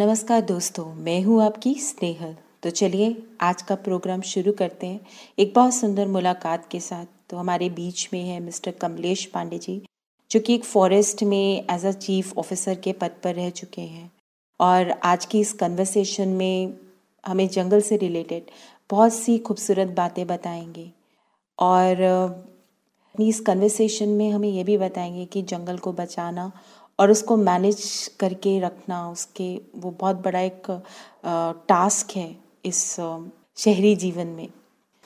नमस्कार दोस्तों, मैं हूँ आपकी स्नेहल। तो चलिए, आज का प्रोग्राम शुरू करते हैं। एक बहुत सुंदर मुलाकात के साथ तो हमारे बीच में है मिस्टर कमलेश पांडे जी, जो कि एक फॉरेस्ट में एज अ चीफ ऑफिसर के पद पर रह चुके हैं। और आज की इस कन्वर्सेशन में हमें जंगल से रिलेटेड बहुत सी खूबसूरत बातें बताएँगे। और इस कन्वर्सेशन में हमें यह भी बताएँगे कि जंगल को बचाना और उसको मैनेज करके रखना उसके, वो बहुत बड़ा एक टास्क है इस शहरी जीवन में।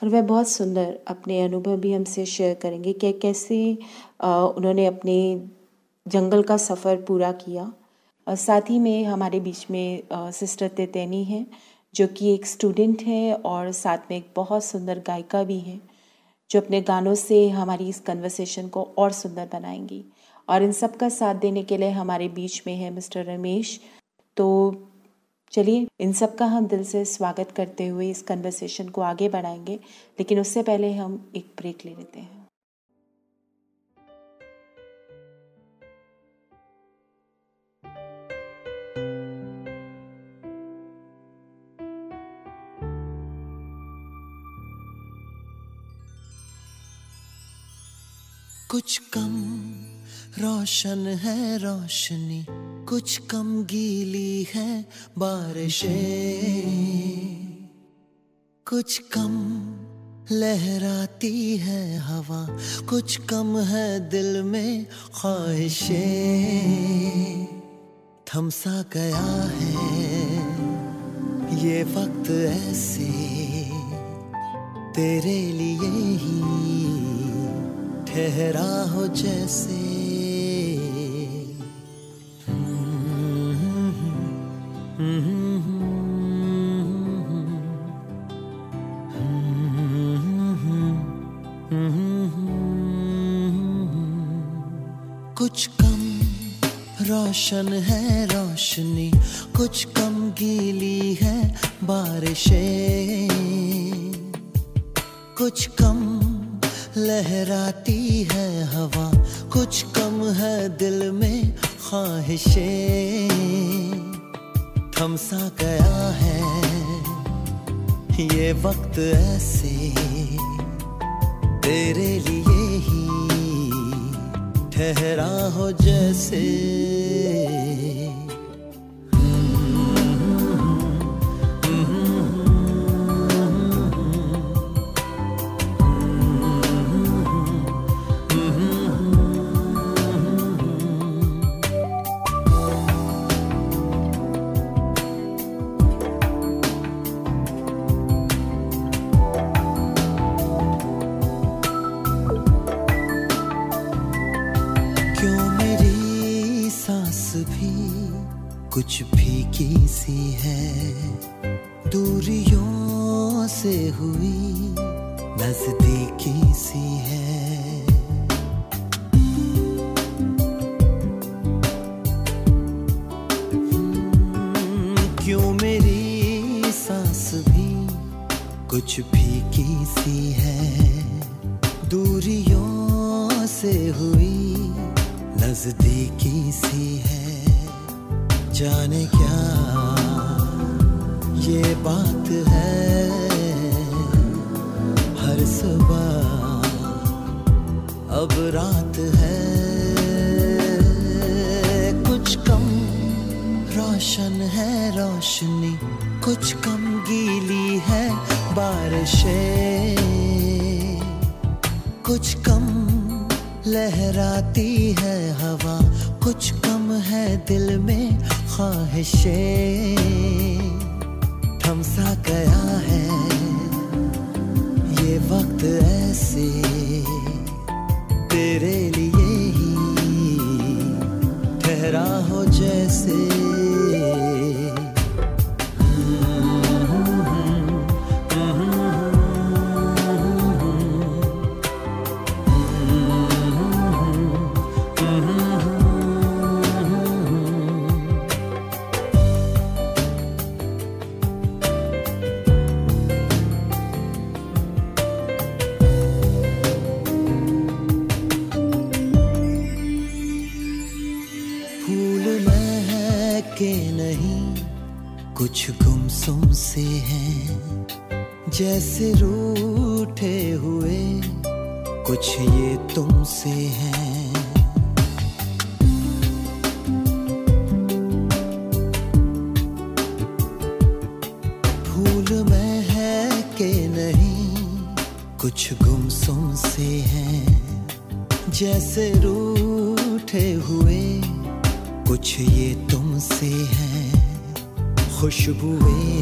और वह बहुत सुंदर अपने अनुभव भी हमसे शेयर करेंगे कि कैसे उन्होंने अपने जंगल का सफ़र पूरा किया। और साथ ही में हमारे बीच में सिस्टर तेतैनी हैं, जो कि एक स्टूडेंट है और साथ में एक बहुत सुंदर गायिका भी हैं, जो अपने गानों से हमारी इस कन्वर्सेशन को और सुंदर बनाएँगी। और इन सब का साथ देने के लिए हमारे बीच में है मिस्टर रमेश। तो चलिए, इन सब का हम दिल से स्वागत करते हुए इस कन्वर्सेशन को आगे बढ़ाएँगे, लेकिन उससे पहले हम एक ब्रेक ले लेते हैं। कुछ कम रोशन है, रोशनी। कुछ कम गीली है बारिशें। कुछ कम लहराती है हवा। कुछ कम है दिल में ख्वाहिशें। थमसा गया है ये वक्त ऐसे। तेरे लिए ही ठहरा हो जैसे। कुछ कम रोशन है रोशनी, कुछ कम गीली है बारिशें। कुछ कम लहराती है हवा, कुछ कम है दिल में ख्वाहिशें। थमसा गया है। ये वक्त ऐसे तेरे लिए ही ठहरा हो जैसे। कुछ फीकी सी है। दूरियों से हुई नजदीकी सी है। 不为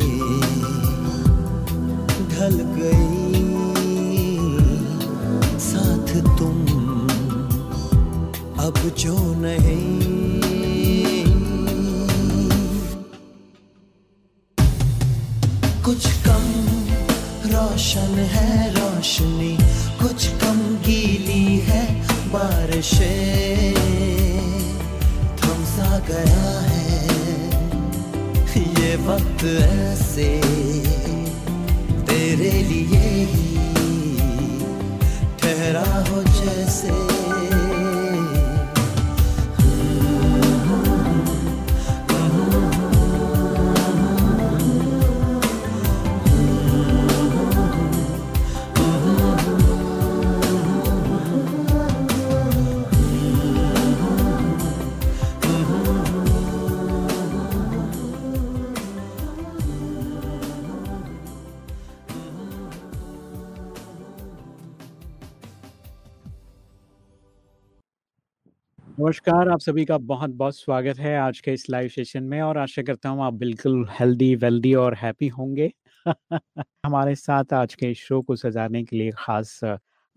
नमस्कार, आप सभी का बहुत बहुत स्वागत है आज के इस लाइव सेशन में और आशा करता हूँ आप बिल्कुल हेल्दी वेल्दी और हैप्पी होंगे। हमारे साथ आज के शो को सजाने के लिए खास,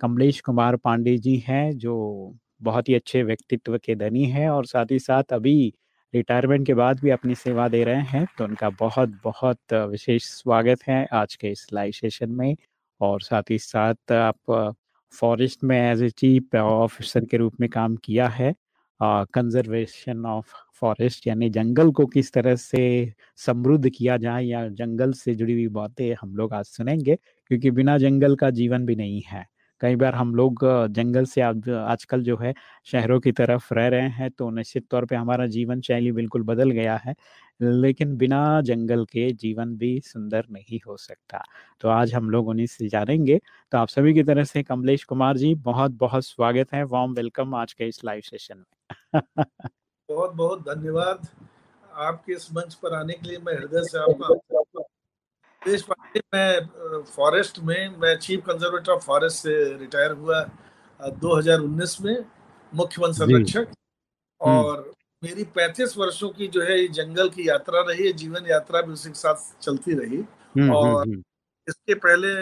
कमलेश कुमार पांडे जी हैं, जो बहुत ही अच्छे व्यक्तित्व के धनी हैं और साथ ही साथ अभी रिटायरमेंट के बाद भी अपनी सेवा दे रहे हैं तो उनका बहुत बहुत विशेष स्वागत है आज के इस लाइव सेशन में। और साथ ही साथ आप फॉरेस्ट में एज ए चीफ ऑफिसर के रूप में काम किया है। कंजर्वेशन ऑफ़ फॉरेस्ट यानी जंगल को किस तरह से समृद्ध किया जाए या जंगल से जुड़ी हुई बातें हम लोग आज सुनेंगे, क्योंकि बिना जंगल का जीवन भी नहीं है। कई बार हम लोग जंगल से आज आजकल जो है शहरों की तरफ़ रह रहे हैं तो निश्चित तौर पे हमारा जीवन शैली बिल्कुल बदल गया है, लेकिन बिना जंगल के जीवन भी सुंदर नहीं हो सकता। तो आज हम लोग उन्हीं से जानेंगे। तो आप सभी की तरफ़ से कमलेश कुमार जी बहुत बहुत स्वागत है वार्म वेलकम आज के इस लाइव सेशन में। बहुत बहुत धन्यवाद। आपके इस मंच पर आने के लिए मैं हृदय से आपका देश पांडे मैं फॉरेस्ट में मैं चीफ कंजर्वेटर ऑफ़ फॉरेस्ट से रिटायर हुआ 2019 में मुख्य वन संरक्षक। और मेरी 35 वर्षों की जो है जंगल की यात्रा रही है जीवन यात्रा भी उसी के साथ चलती रही। और इसके पहले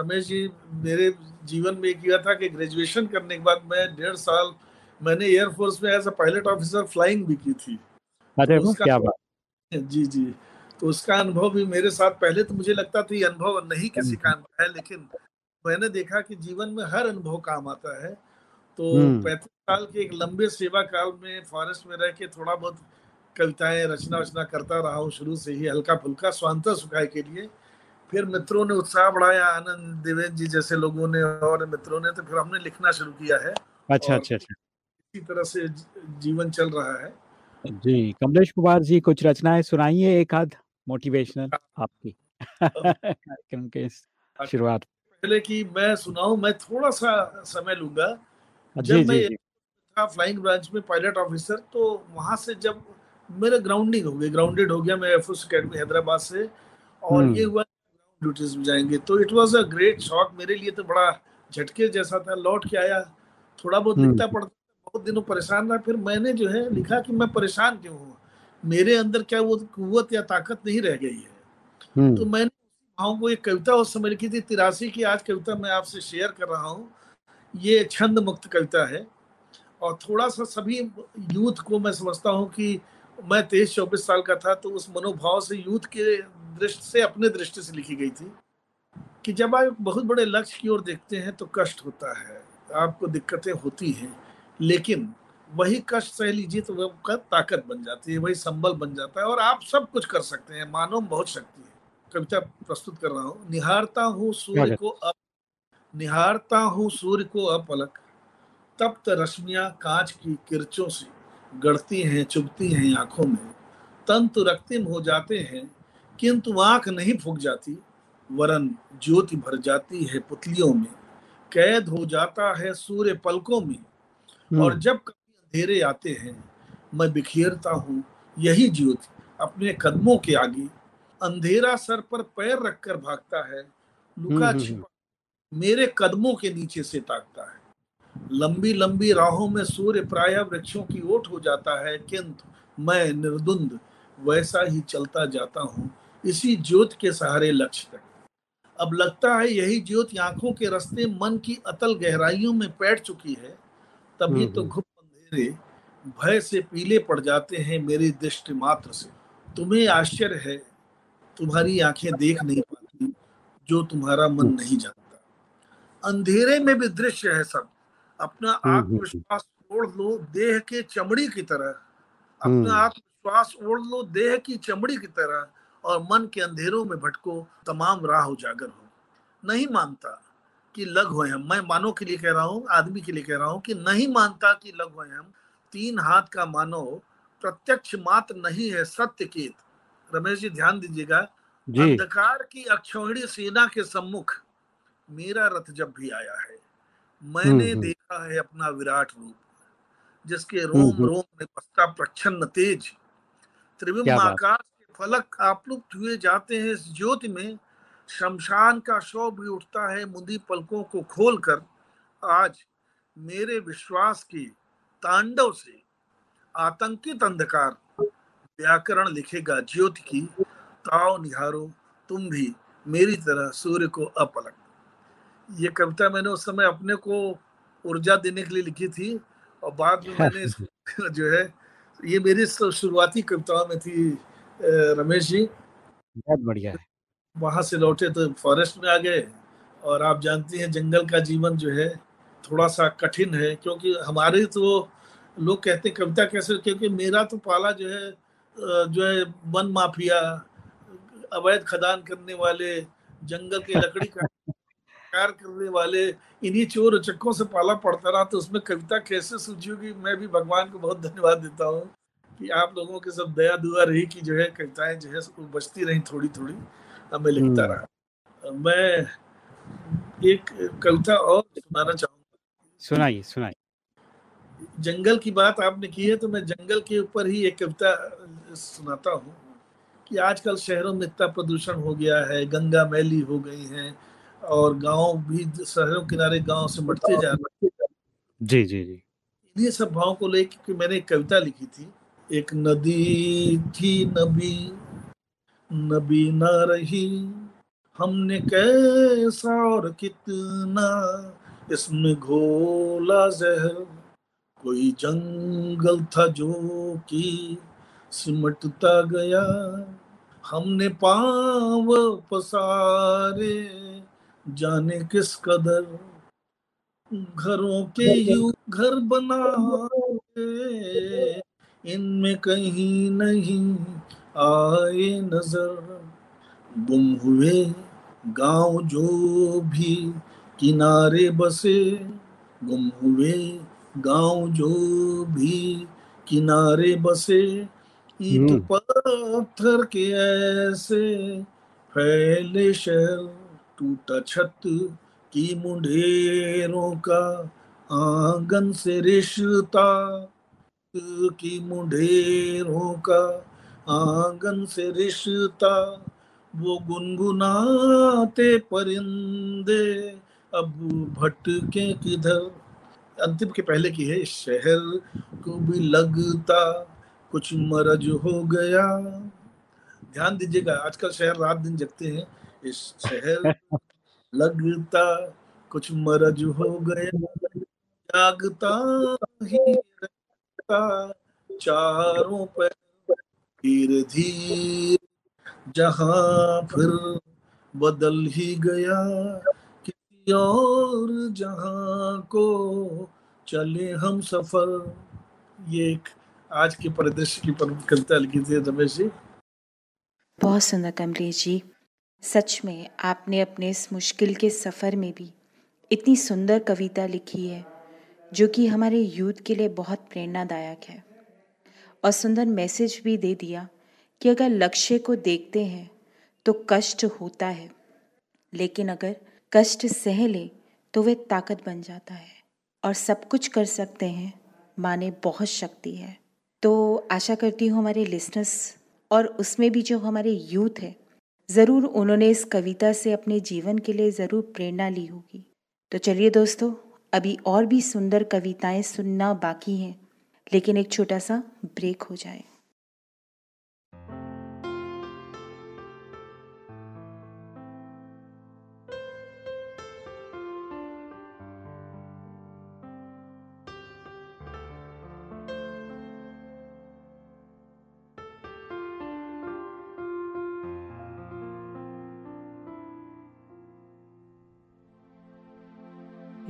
रमेश जी मेरे जीवन में किया था कि ग्रेजुएशन करने के बाद मैं डेढ़ साल मैंने एयरफोर्स में as a pilot officer flying भी की थी। अरे तो क्या बात। जी जी। तो उसका अनुभव भी मेरे साथ पहले तो मुझे लगता था ये अनुभव नहीं किसी काम का है लेकिन मैंने देखा कि जीवन में हर अनुभव काम आता है। तो पैंतीस साल के एक लंबे सेवा काल में फॉरेस्ट में रह के थोड़ा बहुत कविताएँ रचना वचना करता रहा हूँ शुरू से ही हल्का फुल्का स्वांत सुखाए के लिए। फिर मित्रों ने उत्साह बढ़ाया आनंद देवेंद्र जी जैसे लोगों ने और मित्रों ने तो फिर हमने लिखना शुरू किया है। अच्छा अच्छा अच्छा। इसी तरह से जीवन चल रहा है। जी कमलेश कुमार जी कुछ रचनाएँ सुनाइए एक आध मोटिवेशनल आपकी। कार्यक्रम के शुरुआत। पहले कि मैं सुनाऊं मैं थोड़ा सा समय लूँगा। जब जी, मैं जी, था फ्लाइंग ब्रांच में पायलट ऑफिसर तो वहाँ से जब मेरा ग्राउंडिंग हो गया ग्राउंडेड हो गया मैं एयरफोर्स अकेडमी हैदराबाद से और ये हुआ ड्यूटीज़ में जाएँगे तो it was a great shock मेरे लिए तो बड़ा झटके जैसा था लौट के आया थोड़ा बहुत लिखता पड़ता बहुत दिनों परेशान रहा। फिर मैंने जो है लिखा कि मैं परेशान क्यों हूँ? मेरे अंदर क्या वो कुत या ताकत नहीं रह गई है? तो मैंने भाव को एक कविता उस समय लिखी थी तिरासी की आज कविता मैं आपसे शेयर कर रहा हूँ। ये छंद मुक्त कविता है। और थोड़ा सा सभी यूथ को मैं समझता हूँ कि मैं तेईस चौबीस साल का था तो उस मनोभाव से यूथ के दृष्टि से अपने दृष्टि से लिखी गई थी कि जब आप बहुत बड़े लक्ष्य की ओर देखते हैं तो कष्ट होता है आपको दिक्कतें होती हैं। लेकिन वही कष्ट सह लीजिए तो वह का ताकत बन जाती है वही संबल बन जाता है और आप सब कुछ कर सकते हैं मानव बहुत शक्ति है। कविता प्रस्तुत कर रहा हूँ। निहारता हूँ सूर्य को अप निहारता हूँ सूर्य को अपलक। तप्त रश्मियाँ कांच की किरचों से गढ़ती हैं चुभती हैं आँखों में। तंतु रक्तिम हो जाते हैं किंतु आँख नहीं फूक जाती। वरन ज्योति भर जाती है पुतलियों में। कैद हो जाता है सूर्य पलकों में। और जब कभी अंधेरे आते हैं मैं बिखेरता हूँ यही ज्योति अपने कदमों के आगे। अंधेरा सर पर पैर रखकर भागता है लुका हम्म, छिपा मेरे कदमों के नीचे से ताकता है। लंबी लंबी राहों में सूर्य प्राय वृक्षों की ओट हो जाता है किंतु मैं निर्दुंद वैसा ही चलता जाता हूँ इसी ज्योत के सहारे लक्ष्य तक। अब लगता है यही ज्योत आँखों के रस्ते मन की अतल गहराइयों में बैठ चुकी है तभी तो घुप अंधेरे भय से पीले पड़ जाते हैं मेरी दृष्टि मात्र से। तुम्हें आश्चर्य है तुम्हारी आँखें देख नहीं पाती जो तुम्हारा मन नहीं जानता। अंधेरे में भी दृश्य है सब। अपना आत्मविश्वास ओढ़ लो देह के चमड़ी की तरह। अपना आत्मविश्वास ओढ़ लो देह की चमड़ी की तरह। और मन के अंधेरों में भटको तमाम राह उजागर हो। नहीं मानता कि लग हुए हम। मैं मानव के लिए कह रहा हूँ आदमी के लिए कह रहा हूँ कि नहीं मानता कि लग हुए हम। तीन हाथ का मानव प्रत्यक्ष मात्र नहीं है सत्य केत। रमेश जी ध्यान दीजिएगा। अंधकार की अक्षौणी सेना के सम्मुख मेरा रथ जब भी आया है मैंने हम्म, हम्म। देखा है अपना विराट रूप जिसके हम्म, रोम रोम में बसता प्रच्छन्न तेज। त्रिविम आकाश के फलक आपलुप्त हुए जाते हैं इस ज्योति में शमशान का शव भी उठता है मुंदी पलकों को खोलकर। आज मेरे विश्वास की तांडव से आतंकित अंधकार व्याकरण लिखेगा ज्योति की ताव निहारो तुम भी मेरी तरह सूर्य को अपलक ये कविता मैंने उस समय अपने को ऊर्जा देने के लिए लिखी थी और बाद में मैंने जो है ये मेरी शुरुआती कविताओं में थी रमेश जी। बहुत बढ़िया है। वहाँ से लौटे तो फॉरेस्ट में आ गए। और आप जानती हैं, जंगल का जीवन जो है, थोड़ा सा कठिन है, क्योंकि हमारे तो लोग कहते कविता कैसे, क्योंकि मेरा तो पाला जो है जो है, वन माफिया, अवैध खदान करने वाले, जंगल के लकड़ी का कार करने वाले, इन्हीं चोर चक्कों से पाला पड़ता रहा तो उसमें कविता कैसे सूझी होगी मैं भी भगवान को बहुत धन्यवाद देता हूँ कि आप लोगों के सब दया दुआ रही कि जो है, कविताएँ जो है बचती रही थोड़ी थोड़ी अब मैं लिखता हम्म। रहा। मैं एक कविता और सुनाना चाहूँगा। सुनाइए सुनाइए। जंगल की बात आपने की है तो मैं जंगल के ऊपर ही एक कविता सुनाता हूँ कि आजकल शहरों में इतना प्रदूषण हो गया है गंगा मैली हो गई है और गाँव भी शहरों किनारे गाँव से मटते जा रहे जी जी जी। इन्हीं सब भावों को लेकर मैंने एक कविता लिखी थी। एक नदी थी नबी नबी न रही। हमने कैसा और कितना इसमें घोला जहर। कोई जंगल था जो कि सिमटता गया। हमने पाव पसारे, जाने किस कदर। घरों के यू घर बना। इनमें कहीं नहीं आए नज़र गुम हुए गाँव जो भी किनारे बसे गुम हुए गाँव जो भी किनारे बसे ईट हम्म। पत्थर के ऐसे फैले शहर टूटा छत की मुंडेरों का आँगन से रिश्ता की मुंडेरों का आँगन से रिश्ता वो गुनगुनाते परिंदे। अब भटके किधर? अंतिम के पहले की है शहर को भी लगता कुछ मरज हो गया। ध्यान दीजिएगा आजकल शहर रात दिन जगते हैं इस शहर लगता कुछ मरज हो गया। जागता ही रहता चारों पर धीरे धीरे जहाँ फिर बदल ही गया, किसी और जहाँ को चले हम सफ़र। ये एक आज के परिदृश्य की कविता लिखी थी रमेश जी। बहुत सुंदर कमलेश जी, सच में आपने अपने इस मुश्किल के सफ़र में भी इतनी सुंदर कविता लिखी है, जो कि हमारे यूथ के लिए बहुत प्रेरणादायक है। और सुंदर मैसेज भी दे दिया कि अगर लक्ष्य को देखते हैं तो कष्ट होता है। लेकिन अगर कष्ट सह ले तो वे ताकत बन जाता है और सब कुछ कर सकते हैं, माने बहुत शक्ति है। तो आशा करती हूँ हमारे लिसनर्स और उसमें भी जो हमारे यूथ है, ज़रूर उन्होंने इस कविता से अपने जीवन के लिए ज़रूर प्रेरणा ली होगी। तो चलिए दोस्तों, अभी और भी सुंदर कविताएँ सुनना बाकी हैं। लेकिन एक छोटा सा ब्रेक हो जाए।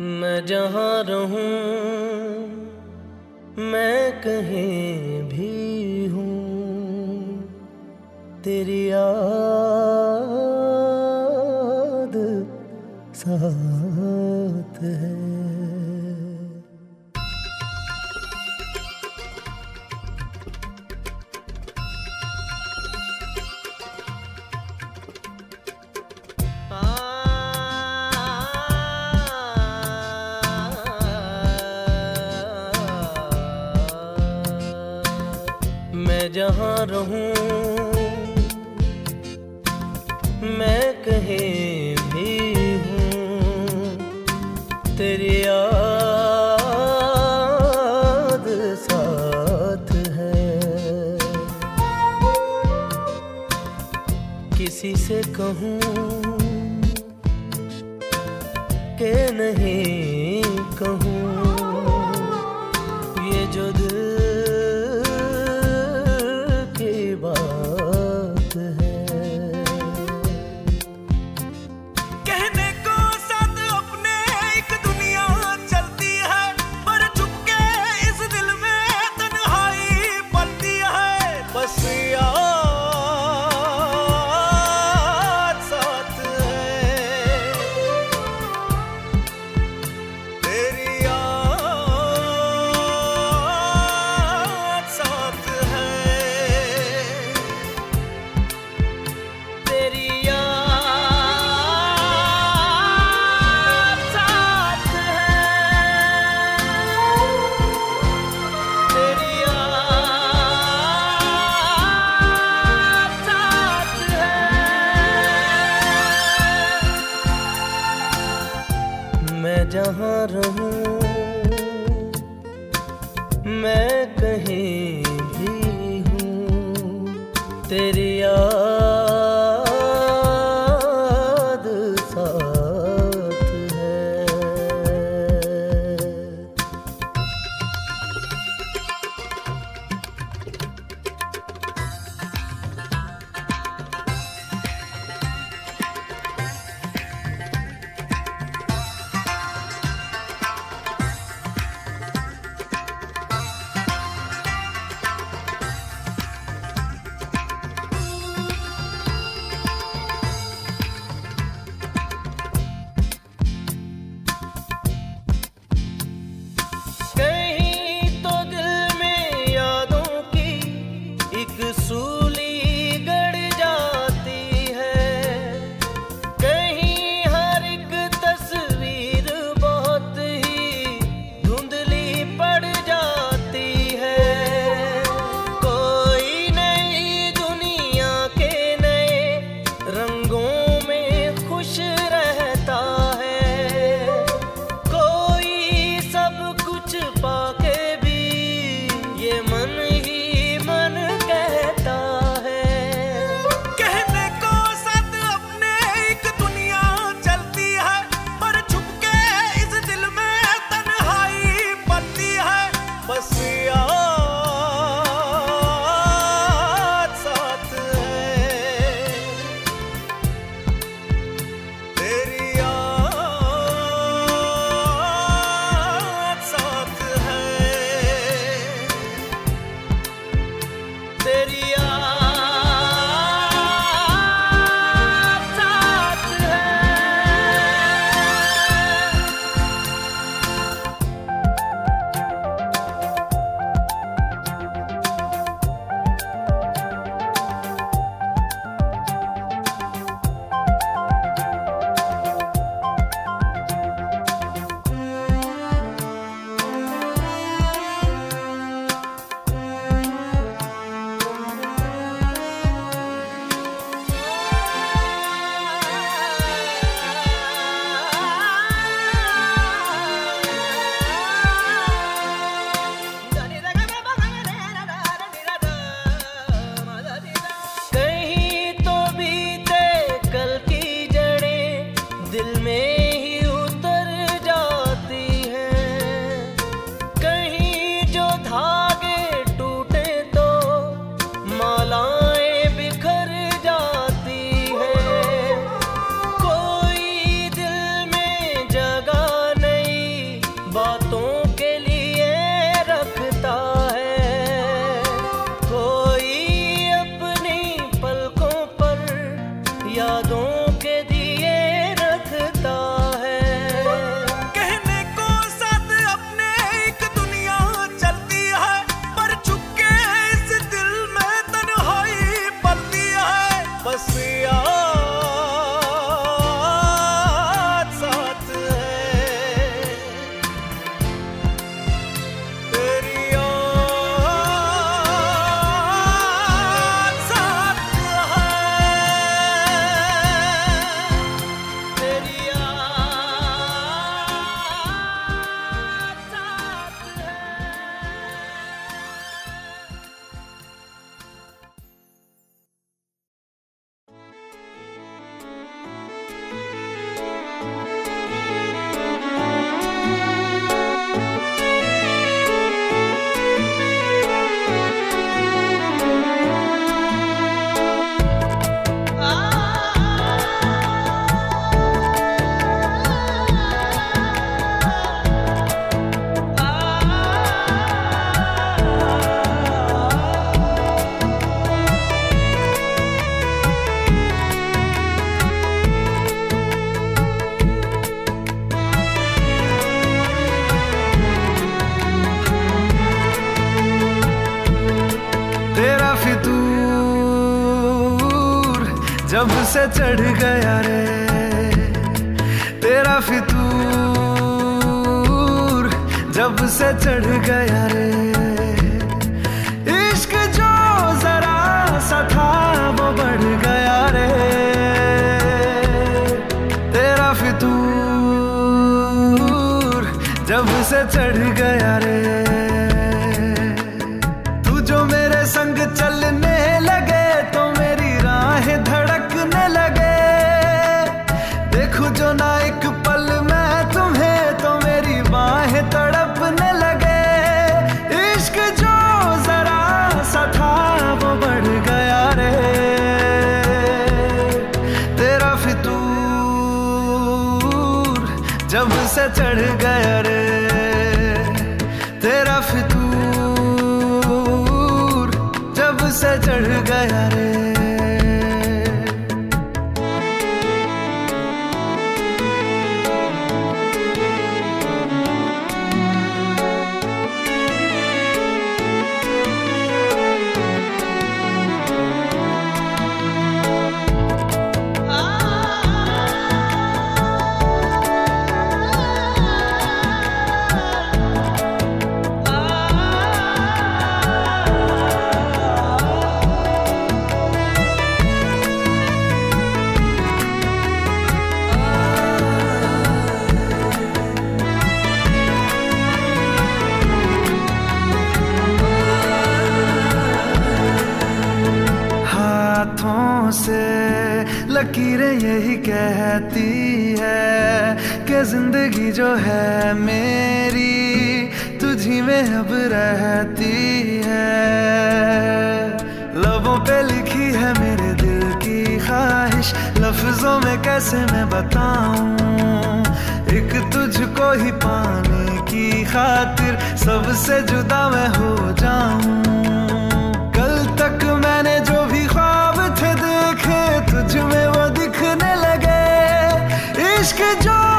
मैं जहाँ रहूँ मैं कहीं भी हूँ तेरी याद साथ। जहाँ रहूँ, मैं कहीं भी हूँ। तेरी याद साथ है। किसी से कहूँ के नहीं जब से चढ़ गया रे? तेरा फितूर जब से चढ़ गया रे? इश्क जो जरा सा था, वो बढ़ गया रे। तेरा फितूर जब से चढ़ गया रे। जो है मेरी, तुझी में अब रहती है। लबों पे लिखी है मेरे दिल की ख्वाहिश, लफ्जों में कैसे मैं बताऊँ? एक तुझको ही पाने की खातिर सबसे जुदा मैं हो जाऊँ। कल तक मैंने जो भी ख्वाब थे देखे, तुझ में वो दिखने लगे। इश्क जो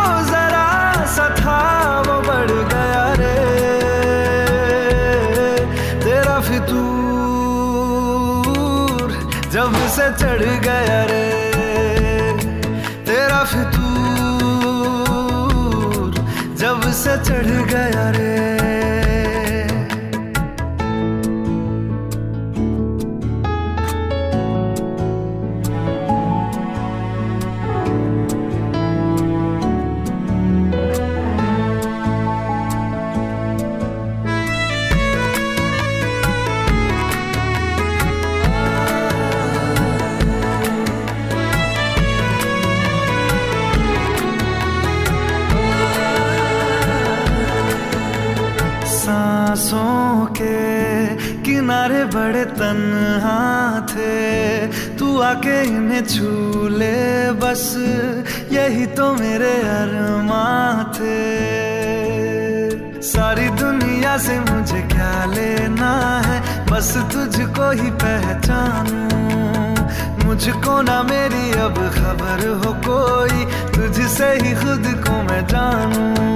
छू ले बस यही तो मेरे अरमा थे। सारी दुनिया से मुझे क्या लेना है, बस तुझको ही पहचानूं। मुझको ना मेरी अब खबर हो कोई, तुझसे ही खुद को मैं जानूं।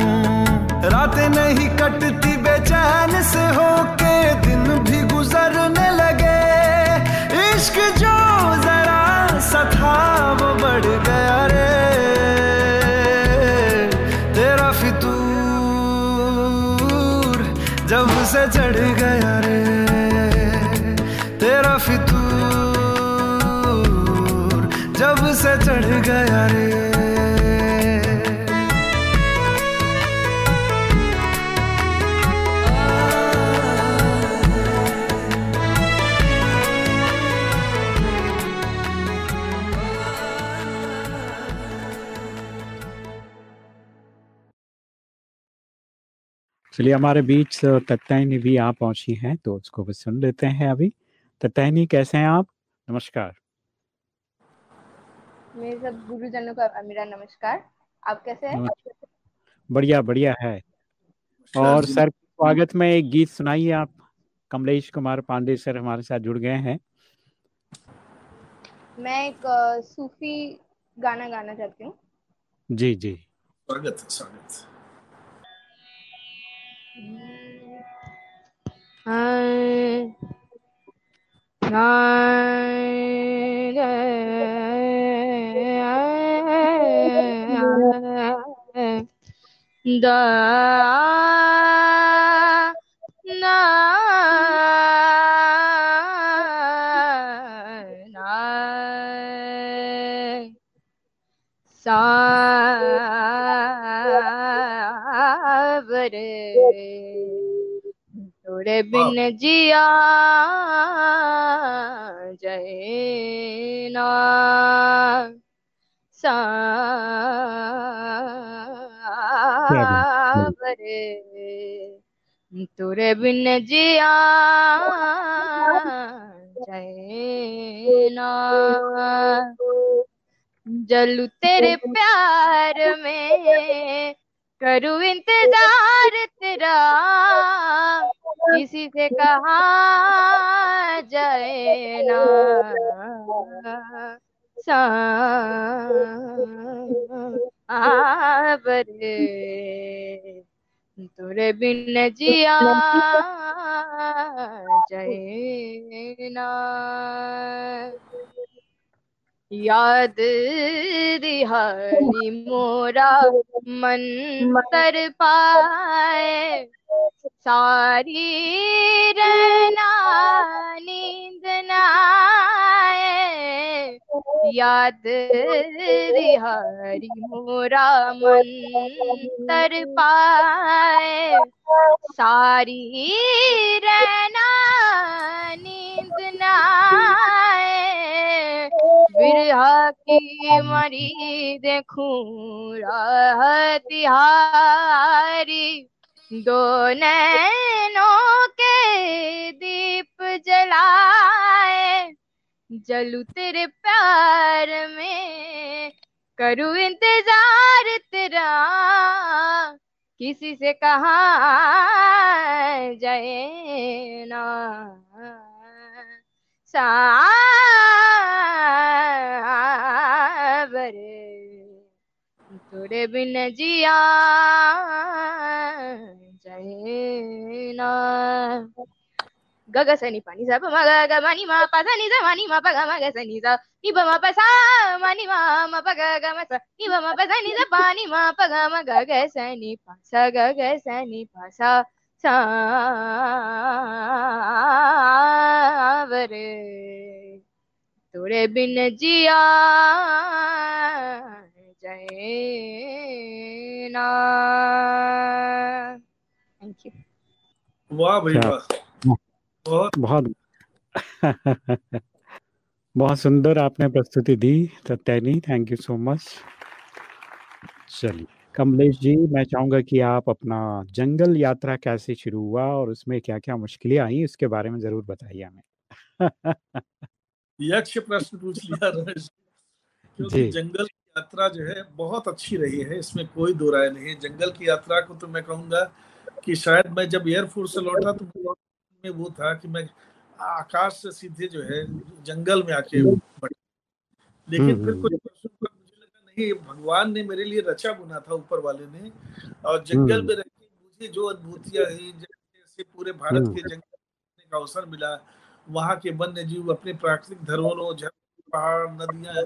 रातें नहीं कटती, बेचैन से होके बढ़ गया रे। तेरा फितूर जब से चढ़ गया रे। तेरा फितूर जब से चढ़ गया रे। चलिए हमारे बीच तत्तायनी भी यहाँ पहुँची हैं तो उसको भी सुन लेते हैं अभी। तत्तायनी कैसे हैं आप? नमस्कार। मेरे सब गुरुजनों का मेरा नमस्कार। आप कैसे हैं? बढ़िया बढ़िया है। और सर स्वागत में एक गीत सुनाइए आप। कमलेश कुमार पांडे सर हमारे साथ जुड़ गए हैं। मैं एक सूफी गाना गाना चाहती हूँ। जी जी। स्वागत स्वागत। I, तोरे बिन जिया जैना। सावरे तोरे बिन जिया जैना। जलू तेरे प्यार में करूँ इंतज़ार तेरा। किसी से कहा जाए ना। साबरे तुरे बिन जिया जाए ना। याद दिहाड़ी मोरा मन तर पाए सारी रहना नींद नाए याद दिहाड़ी मोरा मन तर पाए सारी रहना नींद नाए बिरहा की मरी देखूँ राह तिहारी दो नैनों के दीप जलाए, जलू तेरे प्यार में करूँ इंतज़ार तेरा। किसी से कहा जाए ना। तोरे बिन जिया गग सनी पानी सा पमा ग मनी मा पा मनी मा पा ग मा ग सनी सा नि ब मा पा सा मनी मा ग ग मा सा नि ब मा पा सा नि सा पानी मा पा ग मा ग ग सनी पा सा ग ग सनी पा सा सावरे तोरे बिन जिया वाह भाई वाह। बहुत बहुत। बहुत सुंदर आपने प्रस्तुति दी Satyani thank you so much चलिए कमलेश जी मैं चाहूँगा कि आप अपना जंगल यात्रा कैसे शुरू हुआ और उसमें क्या क्या मुश्किलें आई उसके बारे में ज़रूर बताइए हमें। यक्ष प्रश्न पूछ लिया क्योंकि जंगल की यात्रा जो है बहुत अच्छी रही है इसमें कोई दो राय नहीं है। जंगल की यात्रा को तो मैं कहूँगा कि शायद मैं जब एयरफोर्स से लौटा तो में वो था कि मैं आकाश से सीधे जो है जंगल में आके बैठा लेकिन हम्म, फिर हम्म। कुछ वर्षों बाद मुझे लगा नहीं भगवान ने मेरे लिए रचा बुना था ऊपर वाले ने और हम्म। जंगल में रह के मुझे जो अनुभूतियाँ हुई जैसे पूरे भारत हम्म। के जंगल का अवसर मिला वहाँ के वन्य जीव अपने प्राकृतिक धरोहरों झरने पहाड़ नदियाँ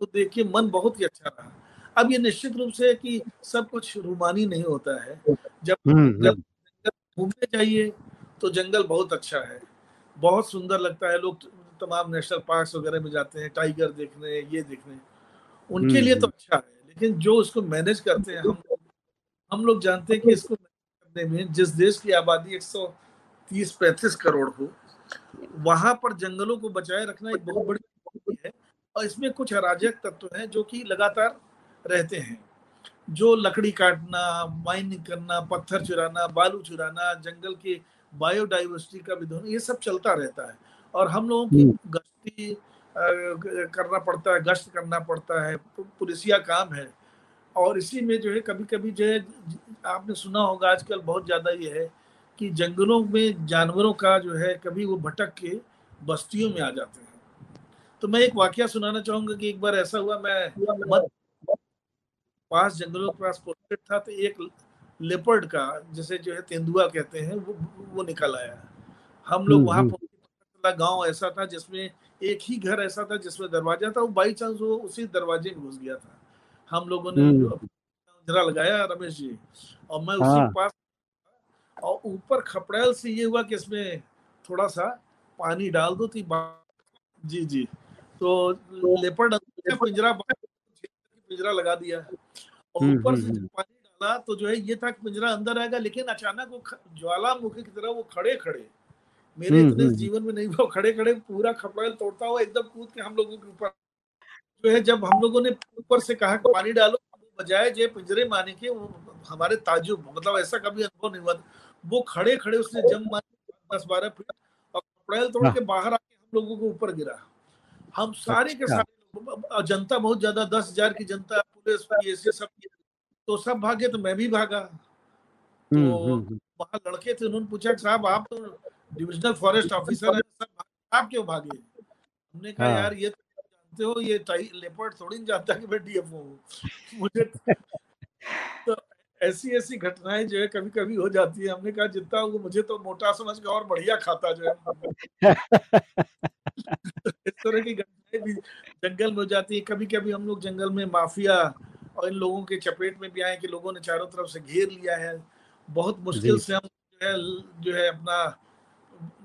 तो देख के मन बहुत ही अच्छा रहा अब ये निश्चित रूप से कि सब कुछ रूमानी नहीं होता है। जब हम्म, जब हम्म, घूमने जाइए तो जंगल बहुत अच्छा है। बहुत सुंदर लगता है। लोग तमाम नेशनल पार्क वगैरह में जाते हैं टाइगर देखने ये देखने। उनके लिए तो हम्म। अच्छा है लेकिन जो उसको मैनेज करते हैं हम हम लोग जानते हैं कि इसको करने में जिस देश की आबादी 130 पैंतीस करोड़ हो वहाँ पर जंगलों को बचाए रखना एक बहुत बड़ी है। और इसमें कुछ अराजक तत्व हैं जो कि लगातार रहते हैं। जो लकड़ी काटना माइनिंग करना पत्थर चुराना बालू चुराना जंगल की बायोडाइवर्सिटी का विध्वंस ये सब चलता रहता है। और हम लोगों की हम्म। गश्ती करना पड़ता है गश्त करना पड़ता है पुलिसिया काम है। और इसी में जो है कभी कभी जो है आपने सुना होगा आजकल बहुत ज़्यादा ये है कि जंगलों में जानवरों का जो है कभी वो भटक के बस्तियों में आ जाते हैं। तो मैं एक वाक्य सुनाना चाहूँगा कि एक बार ऐसा हुआ मैं मत पास जंगलों के पास पोस्टेड था तो एक लेपर्ड का जैसे जो है तेंदुआ कहते हैं वो वो निकल आया हम लोग हम्म, वहाँ हम्म। पहुँचे गाँव ऐसा था जिसमें एक ही घर ऐसा था जिसमें दरवाज़ा था वो बाई चांस वो उसी दरवाजे में घुस गया था हम लोगों ने हम्म। जो पिंजरा लगाया रमेश जी और मैं उसी हाँ। पास और ऊपर खपड़ैल से ये हुआ कि इसमें थोड़ा सा पानी डाल दो थी जी जी तो लेपर्ड पिंजरा पिंजरा लगा दिया और हम्म, ऊपर से हम्म, हम्म। पानी डाला तो जो है ये था पिंजरा अंदर आएगा लेकिन अचानक वो ज्वालामुखी की तरह वो खड़े खड़े मेरे इतने जीवन में नहीं हुआ खड़े खड़े पूरा खपड़ेल तोड़ता हुआ एकदम कूद के हम लोगों के ऊपर जो है जब हम लोगों ने ऊपर से कहा कि पानी डालो बजाय जो पिंजरे मारने के वो हमारे ताजुब मतलब ऐसा कभी अनुभव नहीं हुआ वो खड़े खड़े उसने जम मारे दस बारह फीट और कपड़ेल तोड़ के हाँ। बाहर आके हम लोगों के ऊपर गिरा हम सारे के अच्छा। सारे जनता बहुत ज़्यादा दस हज़ार की जनता पुलिस सब तो सब भागे तो मैं भी भागा तो हम्म, हम्म, हम्म। वहाँ लड़के थे उन्होंने पूछा साहब आप तो डिविजनल फॉरेस्ट ऑफिसर है सब आप क्यों भागे हमने कहा हाँ। यार ये तो जानते हो ये लेपर्ड थोड़ी नहीं जानता कि मैं डीएफओ हूँ मुझे तो ऐसी ऐसी घटनाएँ जो है कभी कभी हो जाती है। हमने कहा जितना हो मुझे तो मोटा समझ के और बढ़िया खाता जो है। इस तरह की घटनाएँ भी जंगल में हो जाती है। कभी कभी हम लोग जंगल में माफिया और इन लोगों के चपेट में भी आए कि लोगों ने चारों तरफ़ से घेर लिया है। बहुत मुश्किल से हम जो है जो है अपना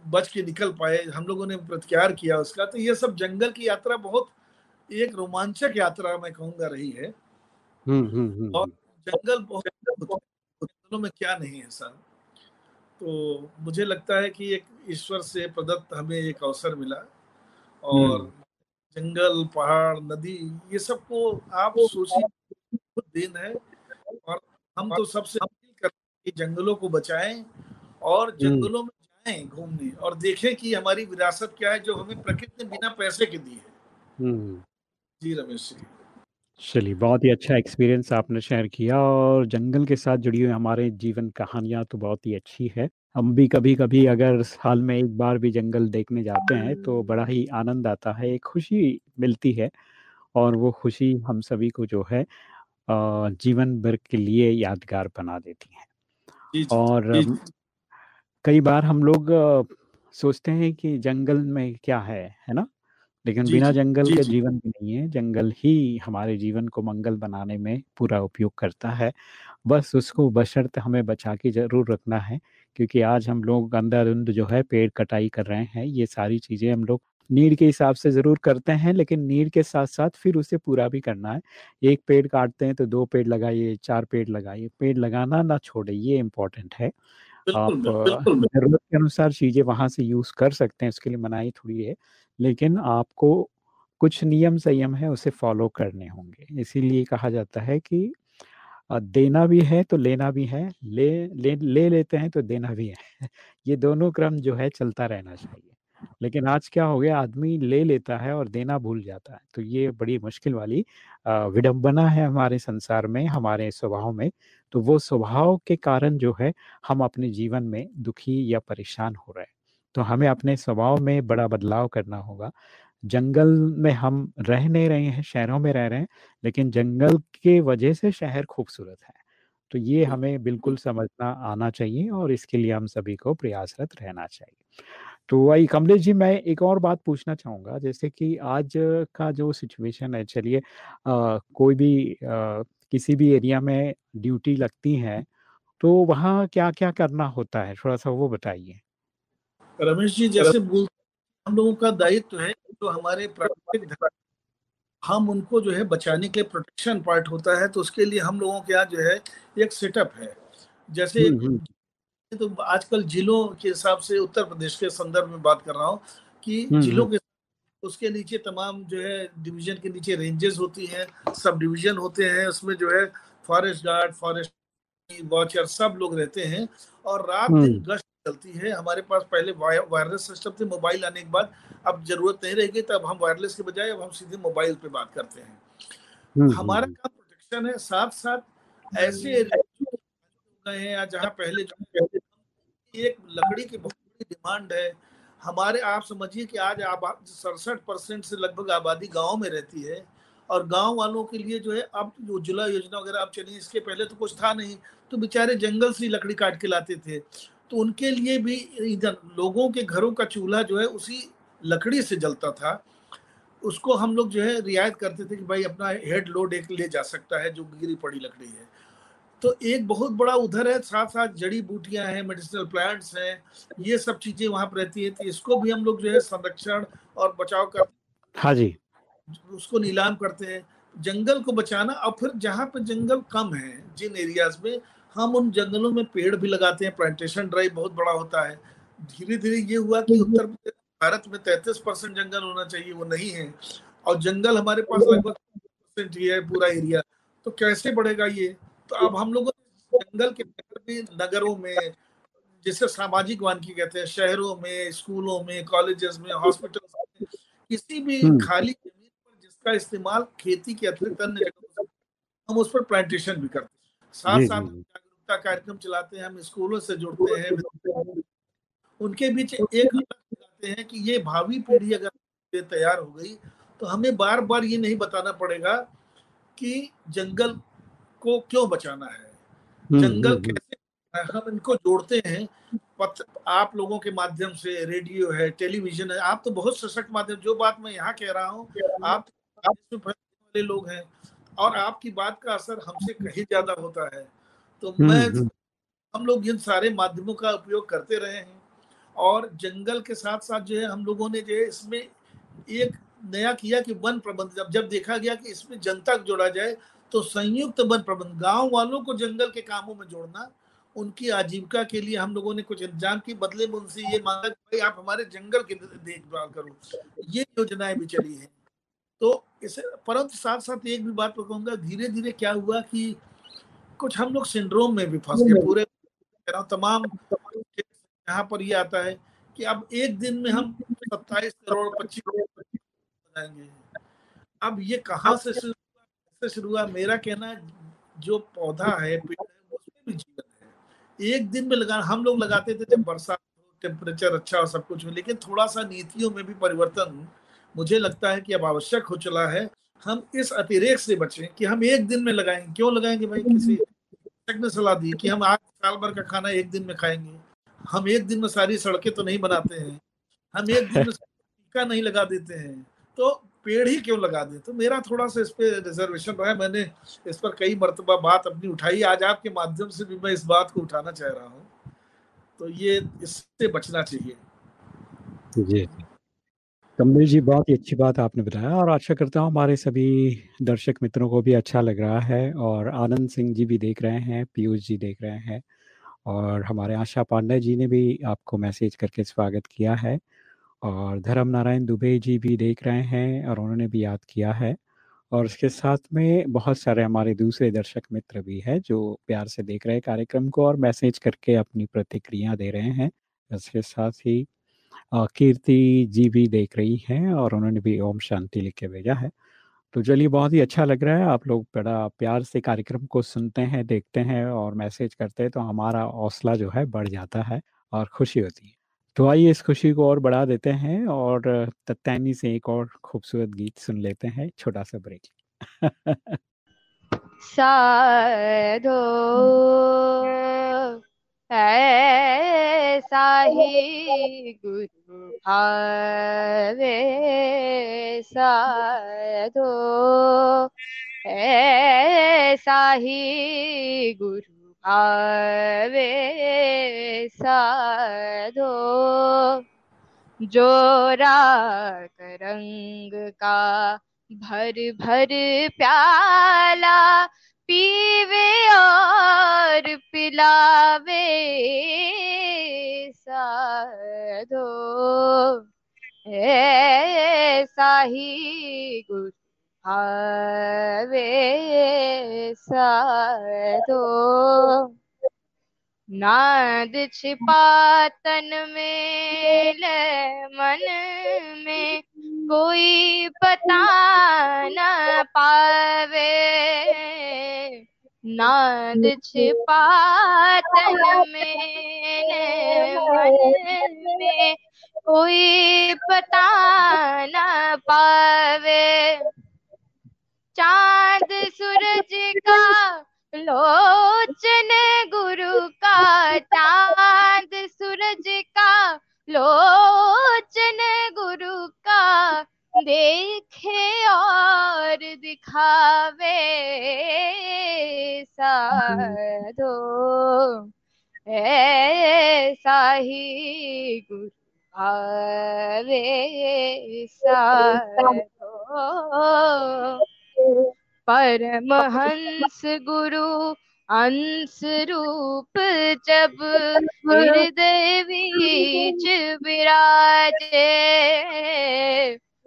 बच के निकल पाए। हम लोगों ने प्रतिकार किया उसका। तो ये सब जंगल की यात्रा बहुत एक रोमांचक यात्रा मैं कहूँगा रही है। हम्म, हम्म, हम्म, और जंगल बहुत जंगलों में क्या नहीं है सर? तो मुझे लगता है कि एक ईश्वर से प्रदत्त हमें एक अवसर मिला और जंगल पहाड़ नदी ये सबको आप सोचिए दिन है और हम तो सबसे अपील करते जंगलों को बचाएँ और जंगलों में जाएँ घूमने और देखें कि हमारी विरासत क्या है जो हमें प्रकृति ने बिना पैसे के दी है। जी रमेश जी। चलिए बहुत ही अच्छा एक्सपीरियंस आपने शेयर किया और जंगल के साथ जुड़ी हुई हमारे जीवन कहानियाँ तो बहुत ही अच्छी है। हम भी कभी कभी अगर साल में एक बार भी जंगल देखने जाते हैं तो बड़ा ही आनंद आता है एक खुशी मिलती है और वो खुशी हम सभी को जो है जीवन भर के लिए यादगार बना देती है। और कई बार हम लोग सोचते हैं कि जंगल में क्या है है ना? लेकिन जी, बिना जंगल जी, के जी, जीवन भी नहीं है जंगल ही हमारे जीवन को मंगल बनाने में पूरा उपयोग करता है। बस उसको बशर्त हमें बचा के ज़रूर रखना है क्योंकि आज हम लोग अंधाधुंध जो है पेड़ कटाई कर रहे हैं ये सारी चीज़ें हम लोग नीड के हिसाब से ज़रूर करते हैं लेकिन नीड के साथ साथ फिर उसे पूरा भी करना है। एक पेड़ काटते हैं तो दो पेड़ लगाइए चार पेड़ लगाइए पेड़ लगाना ना छोड़े ये इम्पोर्टेंट है। आप ज़रूरत के अनुसार चीज़ें वहाँ से यूज़ कर सकते हैं उसके लिए मनाही थोड़ी है लेकिन आपको कुछ नियम संयम है उसे फॉलो करने होंगे। इसीलिए कहा जाता है कि देना भी है तो लेना भी है ले ले ले लेते हैं तो देना भी है। ये दोनों क्रम जो है चलता रहना चाहिए। लेकिन आज क्या हो गया आदमी ले लेता है और देना भूल जाता है। तो ये बड़ी मुश्किल वाली विडंबना है हमारे संसार में हमारे स्वभाव में तो वो स्वभाव के कारण जो है हम अपने जीवन में दुखी या परेशान हो रहे हैं। तो हमें अपने स्वभाव में बड़ा बदलाव करना होगा। जंगल में हम रह नहीं रहे हैं शहरों में रह रहे हैं लेकिन जंगल के वजह से शहर खूबसूरत है। तो ये हमें बिल्कुल समझना आना चाहिए और इसके लिए हम सभी को प्रयासरत रहना चाहिए। तो वही कमलेश जी मैं एक और बात पूछना चाहूँगा जैसे कि आज का जो सिचुएशन है चलिए कोई भी आ, किसी भी एरिया में ड्यूटी लगती है तो वहाँ क्या क्या करना होता है? थोड़ा सा वो बताइए। रमेश जी जैसे हम लोगों का दायित्व है जो हमारे प्राकृतिक हम उनको जो है बचाने के लिए प्रोटेक्शन पार्ट होता है तो उसके लिए हम लोगों के यहाँ जो है एक सेटअप है। जैसे हम्म, हम्म। तो आजकल जिलों के हिसाब से उत्तर प्रदेश के संदर्भ में बात कर रहा हूँ कि हम्म, जिलों के उसके नीचे तमाम जो है डिवीज़न के नीचे रेंजेस होती हैं सब डिवीज़न होते हैं उसमें जो है फॉरेस्ट गार्ड फॉरेस्ट वॉचर सब लोग रहते हैं और रात दिन गश्त चलती है। हमारे पास पहले वायरलेस सिस्टम थे मोबाइल आने के बाद अब ज़रूरत नहीं रहेगी तब हम वायरलेस के बजाय अब हम सीधे मोबाइल पे बात करते हैं। हम्म, हमारा हम्म, काम प्रोटेक्शन है साथ साथ ऐसे गए हैं जहाँ पहले एक लकड़ी की बहुत बड़ी डिमांड है हमारे, आप समझिए कि आज सड़सठ परसेंट से लगभग आबादी गाँव में रहती है और गाँव वालों के लिए जो है, अब उज्ज्वला योजना वगैरह अब चली इसके पहले तो कुछ था नहीं तो बेचारे जंगल से लकड़ी काट के लाते थे। तो उनके लिए भी इधर लोगों के घरों का चूल्हा जो है, उसी लकड़ी से जलता था। उसको हम लोग जो है, रियायत करते थे कि भाई अपना हेड लोड एक ले जा सकता है, जो गिरी पड़ी लकड़ी है। तो एक बहुत बड़ा उधर है साथ साथ जड़ी बूटियाँ हैं मेडिसिनल प्लांट्स हैं ये सब चीज़ें वहाँ पर रहती है तो इसको भी हम लोग जो है संरक्षण और बचाव कर हाँ जी। उसको नीलाम करते हैं। जंगल को बचाना और फिर जहाँ पे जंगल कम है जिन एरियाज़ में हम उन जंगलों में पेड़ भी लगाते हैं प्लांटेशन ड्राइव बहुत बड़ा होता है। धीरे धीरे ये हुआ कि उत्तर प्रदेश भारत में तैतीस परसेंट जंगल होना चाहिए वो नहीं है। और जंगल हमारे पास लगभग परसेंट ही है पूरा एरिया तो कैसे बढ़ेगा ये? अब हम लोगों ने जंगल के भी नगरों में जिसे सामाजिक वानकी कहते हैं शहरों में स्कूलों में कॉलेजेस में हॉस्पिटल में किसी भी हम्म। खाली ज़मीन पर जिसका इस्तेमाल खेती के अतिरिक्त अन्य जगहों हम उस पर प्लांटेशन भी करते हैं। साथ साथ जागरूकता कार्यक्रम चलाते हैं हम स्कूलों से जुड़ते हैं उनके बीच एक बताते हैं कि ये भावी पीढ़ी अगर तैयार हो गई तो हमें बार बार ये नहीं बताना पड़ेगा कि जंगल को क्यों बचाना है? हम्म, जंगल हम्म, हम्म। कैसे हम इनको जोड़ते हैं आप लोगों के माध्यम से रेडियो है टेलीविज़न है आप तो बहुत सशक्त माध्यम जो बात मैं यहाँ कह रहा हूँ आप वाले लोग हैं। और आपकी बात का असर हमसे कहीं ज़्यादा होता है। तो मैं हम लोग इन सारे माध्यमों का उपयोग करते रहे हैं। और जंगल के साथ साथ जो है हम लोगों ने जो है इसमें एक नया किया कि वन प्रबंध। जब जब देखा गया कि इसमें जनता जोड़ा जाए तो संयुक्त वन प्रबंध, गाँव वालों को जंगल के कामों में जोड़ना, उनकी आजीविका के लिए हम लोगों ने कुछ इंतज़ाम की बदले में उनसे ये मांगा कि भाई आप हमारे जंगल की देखभाल करो, ये योजनाएँ भी चली है। तो इसे, परंतु साथ साथ एक भी बात कहूँगा धीरे धीरे क्या हुआ कि कुछ हम लोग सिंड्रोम में भी फंस गए, पूरे तमाम यहाँ पर ये आता है कि अब एक दिन में हम सत्ताईस करोड़, पच्चीस करोड़ बनाएँगे। अब ये कहाँ से शुरू से शुरू हुआ मेरा कहना जो पौधा है पेड़ है उसमें भी जीवन है। एक दिन में लगा हम लोग लगाते थे जब बरसात हो टेम्परेचर अच्छा हो सब कुछ हो लेकिन थोड़ा सा नीतियों में भी परिवर्तन मुझे लगता है कि अब आवश्यक हो चला है। हम इस अतिरेक से बचें कि हम एक दिन में लगाएँगे क्यों लगाएँगे भाई? किसी ने सलाह दी कि हम आज साल भर का खाना एक दिन में खाएँगे। हम एक दिन में सारी सड़कें तो नहीं बनाते हैं। हम एक दिन में टीका नहीं लगा देते हैं। तो पेड़ ही क्यों लगा दे? तो मेरा थोड़ा सा इस पे रिजर्वेशन रहा है। मैंने इस पर कई मरतबा बात अपनी उठाई। आज आपके माध्यम से भी मैं इस बात को उठाना चाह रहा हूँ। तो ये इससे बचना चाहिए। जी। कमलेश जी, बहुत ही अच्छी बात आपने बताया और आशा करता हूँ हमारे सभी दर्शक मित्रों को भी अच्छा लग रहा है और आनंद सिंह जी भी देख रहे हैं, पीयूष जी देख रहे हैं और हमारे आशा पांडे जी ने भी आपको मैसेज करके स्वागत किया है। और धर्म नारायण दुबे जी भी देख रहे हैं और उन्होंने भी याद किया है। और उसके साथ में बहुत सारे हमारे दूसरे दर्शक मित्र भी हैं जो प्यार से देख रहे हैं कार्यक्रम को और मैसेज करके अपनी प्रतिक्रिया दे रहे हैं। इसके साथ ही कीर्ति जी भी देख रही हैं और उन्होंने भी ओम शांति लिख के भेजा है। तो चलिए बहुत ही अच्छा लग रहा है, आप लोग बड़ा प्यार से कार्यक्रम को सुनते हैं, देखते हैं और मैसेज करते हैं तो हमारा हौसला जो है बढ़ जाता है और खुशी होती है। तो आइए इस खुशी को और बढ़ा देते हैं और तत्नी से एक और खूबसूरत गीत सुन लेते हैं, छोटा सा ब्रेक। साधो ऐसा गुरु भावे, साधो ऐसा गुरु आवे साधो जोरा रंग का भर भर प्याला, पीवे और पिलावे साधो। ऐसा ही गुरु आवे साधो। नाद छिपा तन में मन में कोई पता न पावे। नाद छिपा तन में मन में कोई पता न पावे। चाँद सूरज का, लोचन गुरु का, चाँद सूरज का, लोचन गुरु का, देखे और दिखावे साधो। ऐसा ही गुरु आवे साधो। परमहंस गुरु अंश रूप जब हृदय बीच विराजे।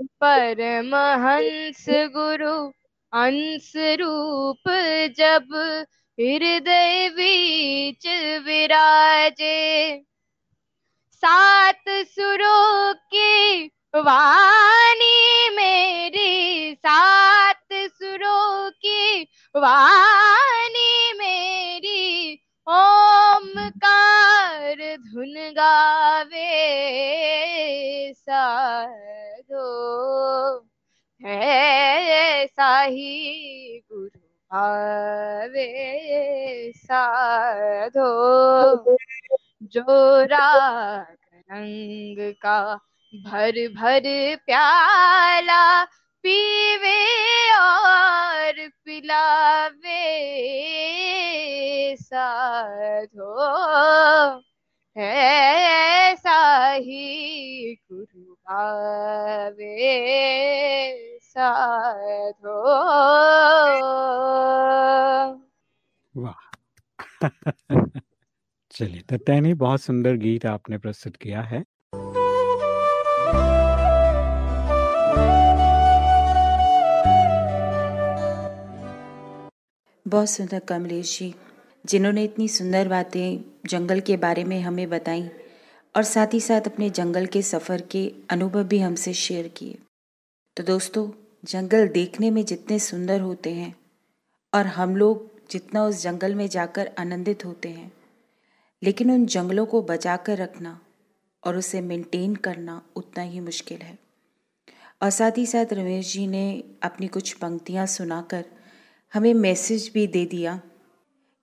परमहंस गुरु अंश रूप जब हृदय बीच विराजे। सात सुरों की वाणी मेरी सात सुरों की वाणी मेरी। ओमकार धुन गावे, साधो। है साही गुरु आवे, साधो। जो राग रंग का भर भर प्याला पीवे और पिलावे, साधो ऐसा ही गुरु भावे साधो। वाह। चलिए तो तैनी बहुत सुंदर गीत आपने प्रस्तुत किया है। बहुत सुंदर कमलेश जी, जिन्होंने इतनी सुंदर बातें जंगल के बारे में हमें बताई और साथ ही साथ अपने जंगल के सफ़र के अनुभव भी हमसे शेयर किए। तो दोस्तों, जंगल देखने में जितने सुंदर होते हैं और हम लोग जितना उस जंगल में जाकर आनंदित होते हैं, लेकिन उन जंगलों को बचा कर रखना और उसे मेंटेन करना उतना ही मुश्किल है। और साथ ही साथ रमेश जी ने अपनी कुछ पंक्तियाँ सुनाकर हमें मैसेज भी दे दिया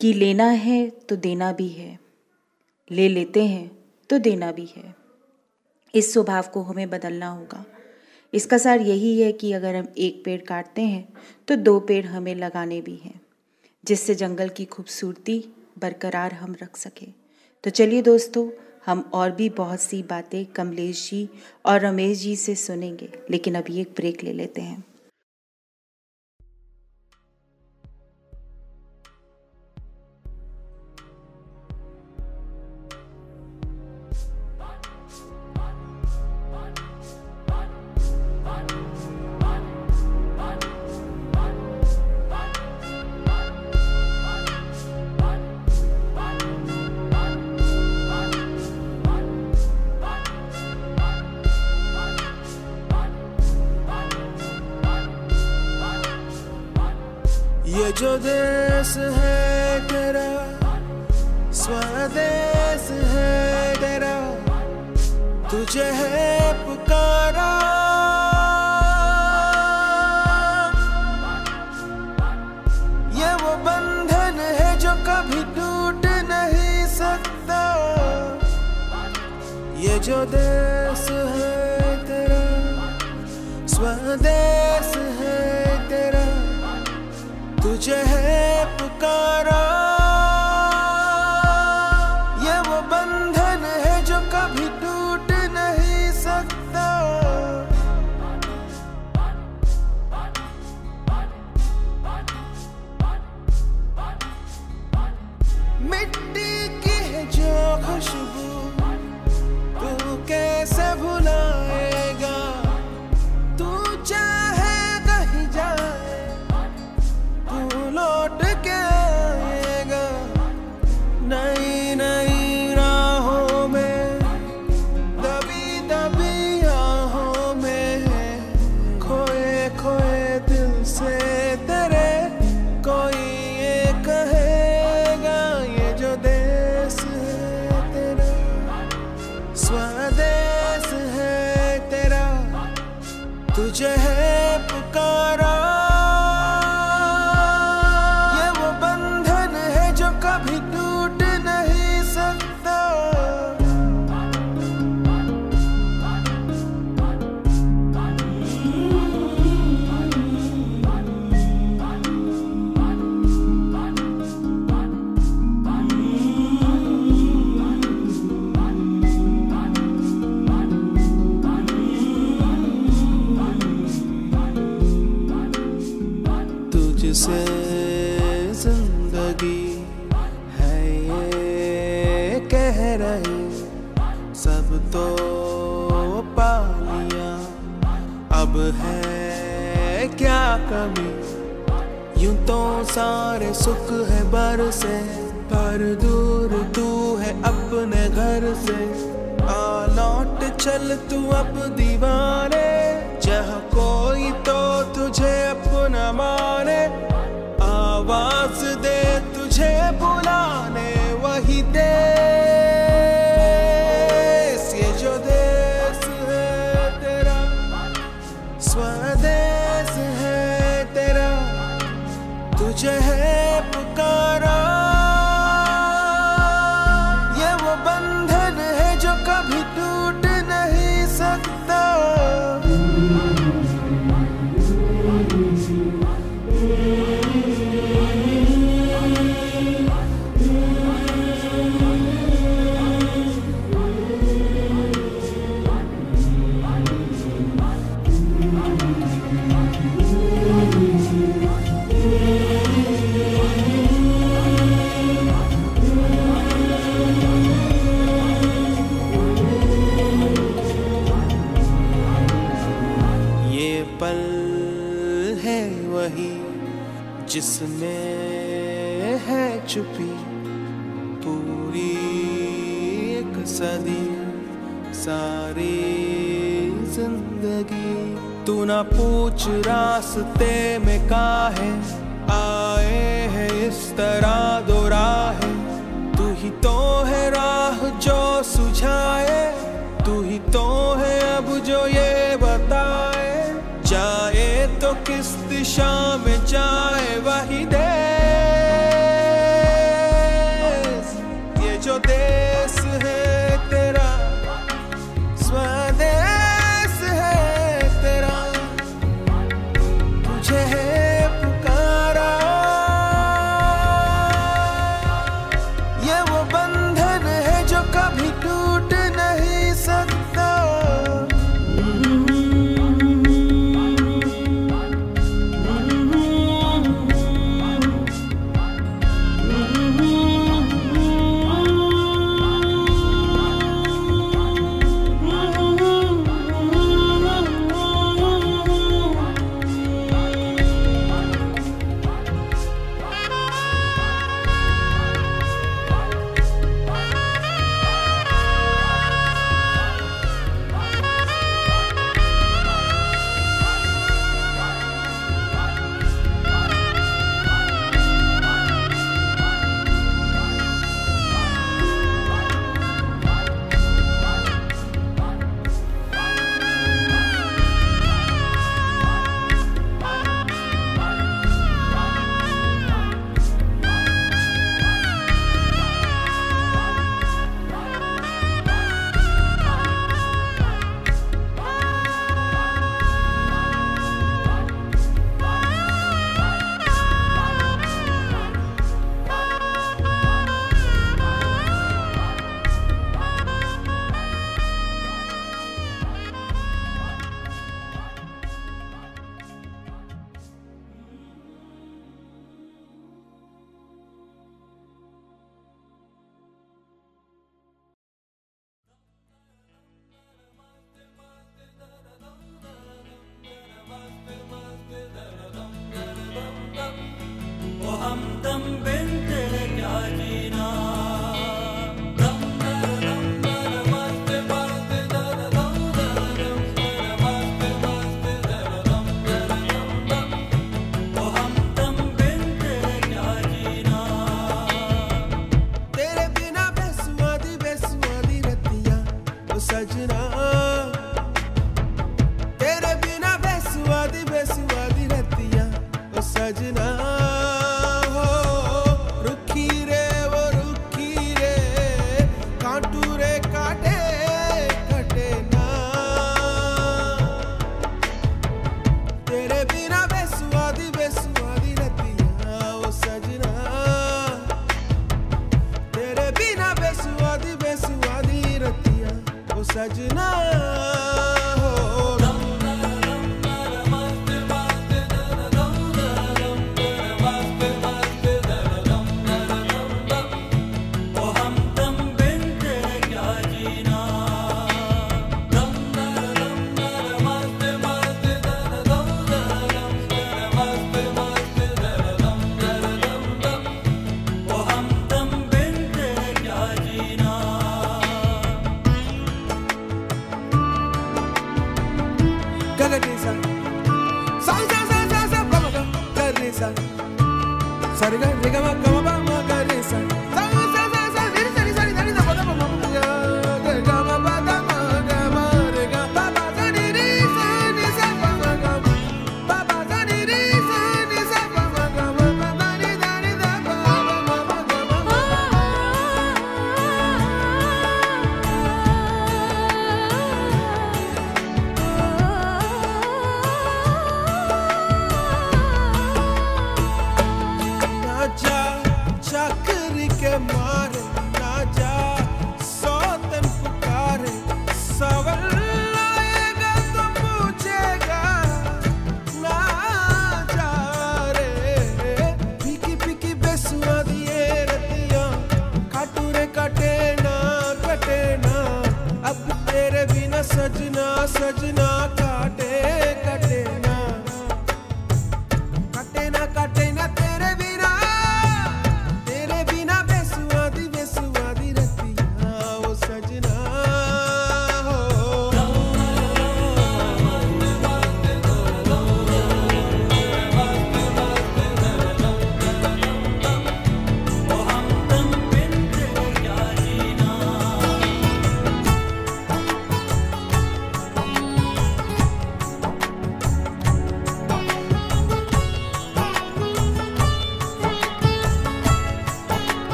कि लेना है तो देना भी है, ले लेते हैं तो देना भी है। इस स्वभाव को हमें बदलना होगा। इसका सार यही है कि अगर हम एक पेड़ काटते हैं तो दो पेड़ हमें लगाने भी हैं, जिससे जंगल की खूबसूरती बरकरार हम रख सकें। तो चलिए दोस्तों, हम और भी बहुत सी बातें कमलेश जी और रमेश जी से सुनेंगे, लेकिन अभी एक ब्रेक ले लेते हैं।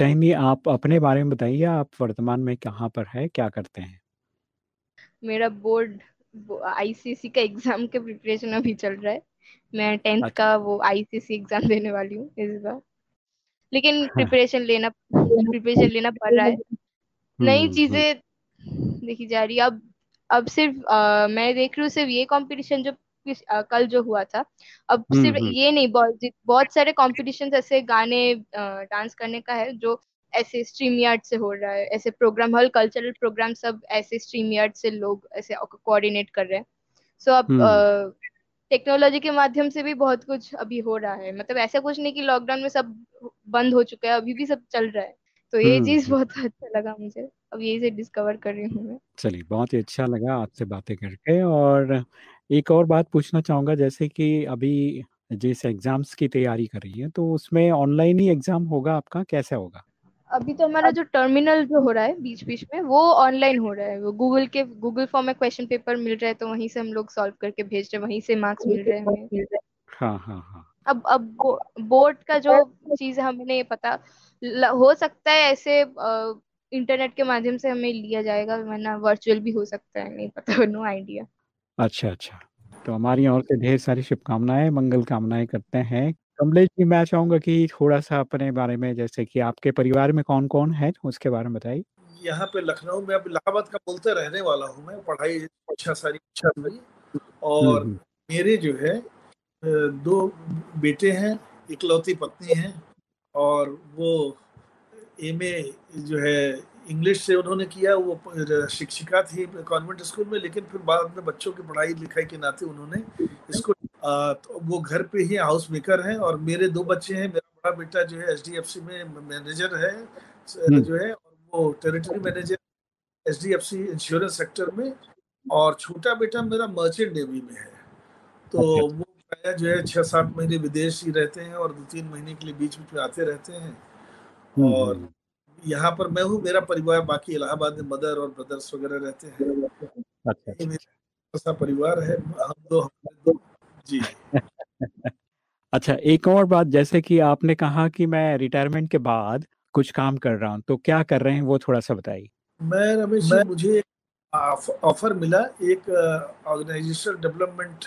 तो तहनी आप अपने बारे में बताइए आप वर्तमान में कहाँ पर है क्या करते हैं? मेरा बोर्ड आईसीसी का एग्ज़ाम के प्रिपरेशन अभी चल रहा है। मैं टेंथ अच्छा। का वो आईसीसी एग्ज़ाम देने वाली हूँ इस बार। लेकिन प्रिपरेशन लेना प्रिपरेशन लेना पड़ रहा है। नई हम्म हम्म। चीज़ें देखी जा रही है। अब अब सिर्फ़ अ, मैं देख रही हूँ सिर्फ़ ये कंपटीशन जो अ, कल जो हुआ था अब हम्म सिर्फ़ हम्म। ये नहीं बहुत बहुत सारे कॉम्पिटिशन ऐसे गाने डांस करने का है जो ऐसे स्ट्रीम यार्ड से हो रहा है ऐसे प्रोग्राम हर कल्चरल प्रोग्राम सब ऐसे स्ट्रीम यार्ड से लोग ऐसे कोऑर्डिनेट कर रहे हैं। सो अब हम्म। टेक्नोलॉजी के माध्यम से भी बहुत कुछ अभी हो रहा है। मतलब ऐसा कुछ नहीं कि लॉकडाउन में सब बंद हो चुका है अभी भी सब चल रहा है। तो ये हम्म चीज़ हम्म बहुत अच्छा लगा मुझे अब यही से डिस्कवर कर रही हूँ मैं। चलिए बहुत ही अच्छा लगा आपसे बातें करके और एक और बात पूछना चाहूँगा जैसे कि अभी जिस एग्ज़ाम्स की तैयारी कर रही है तो उसमें ऑनलाइन ही एग्ज़ाम होगा आपका? कैसे होगा? अभी तो हमारा जो टर्मिनल जो हो रहा है बीच बीच में वो ऑनलाइन हो रहा है। वो गूगल के गूगल फॉर्म में क्वेश्चन पेपर मिल रहा है तो वहीं से हम लोग सॉल्व करके भेज रहे हैं वहीं से मार्क्स मिल रहे हैं हाँ हाँ हाँ। अब अब बो, बोर्ड का जो चीज़ है हमें पता। हो सकता है ऐसे इंटरनेट के माध्यम से हमें लिया जाएगा वरना वर्चुअल भी हो सकता है नहीं पता नो आइडिया। अच्छा अच्छा। तो हमारी ओर से ढेर सारी शुभकामनाएँ मंगल कामनाएँ करते हैं। कमलेश जी मैं चाहूँगा कि थोड़ा सा अपने बारे में जैसे कि आपके परिवार में कौन कौन है उसके बारे में बताइए। यहाँ पे लखनऊ में अब इलाहाबाद का बोलते रहने वाला हूँ मैं। पढ़ाई अच्छा सारी अच्छा हुई और मेरे जो है अ, दो बेटे हैं इकलौती पत्नी है। और वो एमए जो है इंग्लिश से उन्होंने किया वो शिक्षिका थी कॉन्वेंट स्कूल में लेकिन फिर बाद में बच्चों की पढ़ाई लिखाई के नाते उन्होंने इसको अ, तो वो घर पे ही हाउस मेकर हैं और मेरे दो बच्चे हैं मेरा बड़ा बेटा जो है एच में मैनेजर है हम्म। जो है और वो territory manager H D F C insurance sector में और छोटा बेटा मेरा मर्चेंट नेवी में है। तो वो प्रायः जो है छः सात महीने विदेश ही रहते हैं और दो तीन महीने के लिए बीच बीच में आते रहते हैं। हम्म और हम्म। यहाँ पर मैं हूँ मेरा परिवार बाकी इलाहाबाद में मदर और ब्रदर्स वगैरह रहते हैं। अच्छा अच्छा। परिवार है हम दो हमारे दो। जी। अच्छा एक और बात जैसे कि आपने कहा कि मैं रिटायरमेंट के बाद कुछ काम कर रहा हूँ तो क्या कर रहे हैं वो थोड़ा सा बताइए। मैं रमेश जी मुझे ऑफ़र मिला एक ऑर्गेनाइजेशनल डेवलपमेंट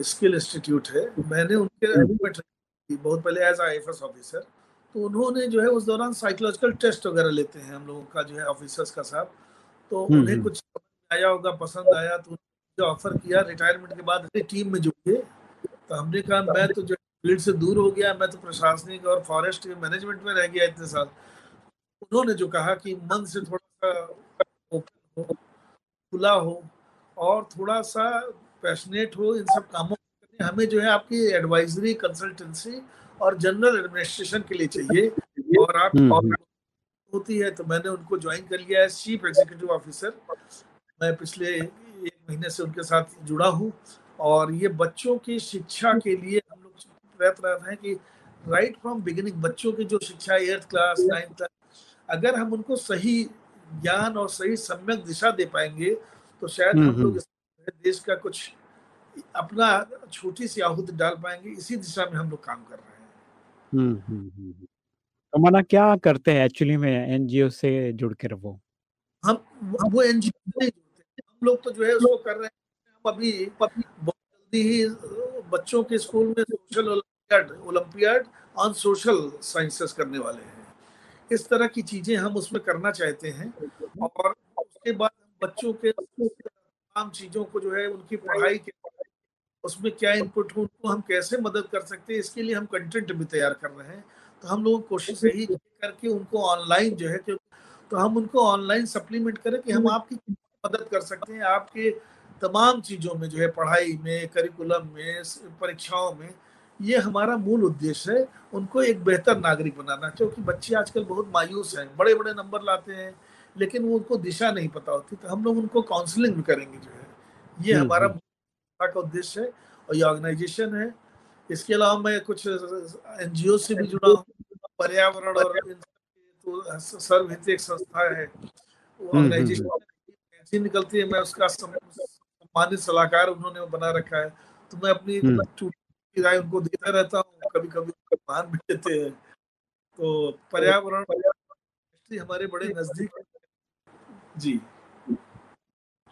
स्किल इंस्टीट्यूट है। मैंने उनके बहुत पहले एज आई ऑफिसर तो उन्होंने जो है उस दौरान साइकोलॉजिकल टेस्ट वगैरह लेते हैं हम लोगों का जो है ऑफिसर्स का साहब। तो हम्म, उन्हें हम्म। कुछ आया होगा पसंद आया तो जो ऑफ़र किया रिटायरमेंट के बाद टीम में जुड़ गए। तो हमने कहा मैं तो जो फ़ील्ड से दूर हो गया मैं तो प्रशासनिक और फॉरेस्ट के मैनेजमेंट में रह गया इतने साल। उन्होंने जो कहा कि मन से थोड़ा सा ओपन हो खुला हो और थोड़ा सा पैशनेट हो इन सब कामों हमें जो है आपकी एडवाइजरी कंसल्टेंसी और जनरल एडमिनिस्ट्रेशन के लिए चाहिए। और आप हम्म, हम्म। होती है तो मैंने उनको ज्वाइन कर लिया है। चीफ एग्जीक्यूटिव ऑफिसर मैं पिछले एक महीने से उनके साथ जुड़ा हूँ। और ये बच्चों की शिक्षा के लिए हम लोग प्रयत्न कर रहे हैं कि राइट फ्रॉम बिगिनिंग बच्चों की जो शिक्षा एट्थ क्लास नाइन्थ क्लास अगर हम उनको सही ज्ञान और सही सम्यक दिशा दे पाएँगे तो शायद हम्म, हम लोग देश का कुछ अपना छोटी सी आहुति डाल पाएँगे। इसी दिशा में हम लोग काम कर रहे हैं। हम्म, हम्म, हम्म। तो मना क्या करते हैं एक्चुअली में एनजीओ से जुड़ कर वो? हम वो- वो एनजीओ हम लोग तो जो है उसको कर रहे हैं। हम अभी अभी बहुत जल्दी ही बच्चों के स्कूल में social olympiad olympiad on social sciences करने वाले हैं। इस तरह की चीज़ें हम उसमें करना चाहते हैं और उसके बाद हम बच्चों के तमाम चीज़ों को जो है उनकी पढ़ाई के उसमें क्या इनपुट हो उनको हम कैसे मदद कर सकते हैं इसके लिए हम कंटेंट भी तैयार कर रहे हैं। तो हम लोग कोशिश यही करके उनको ऑनलाइन जो है तो हम उनको ऑनलाइन सप्लीमेंट करें कि हम आपकी मदद कर सकते हैं आपके तमाम चीज़ों में जो है पढ़ाई में करिकुलम में परीक्षाओं में ये हमारा मूल उद्देश्य है उनको एक बेहतर नागरिक बनाना। क्योंकि बच्चे आजकल बहुत मायूस हैं बड़े बड़े नंबर लाते हैं लेकिन वो उनको दिशा नहीं पता होती तो हम लोग उनको काउंसलिंग भी करेंगे जो है। ये हमारा का उद्देश्य है। और ये ऑर्गेनाइजेशन है इसके अलावा मैं कुछ एनजीओ से भी जुड़ा हूँ। पर्यावरण और तो सर्वहित एक संस्था है। हम्म, ऑर्गेनाइजेशन ऐसी निकलती है मैं उसका सम- सम्मानित सलाहकार उन्होंने बना रखा है। तो मैं अपनी हम्म। टूटी राय उनको देता रहता हूँ कभी कभी मान भी देते हैं। तो पर्यावरण हमारे बड़े नज़दीक जी।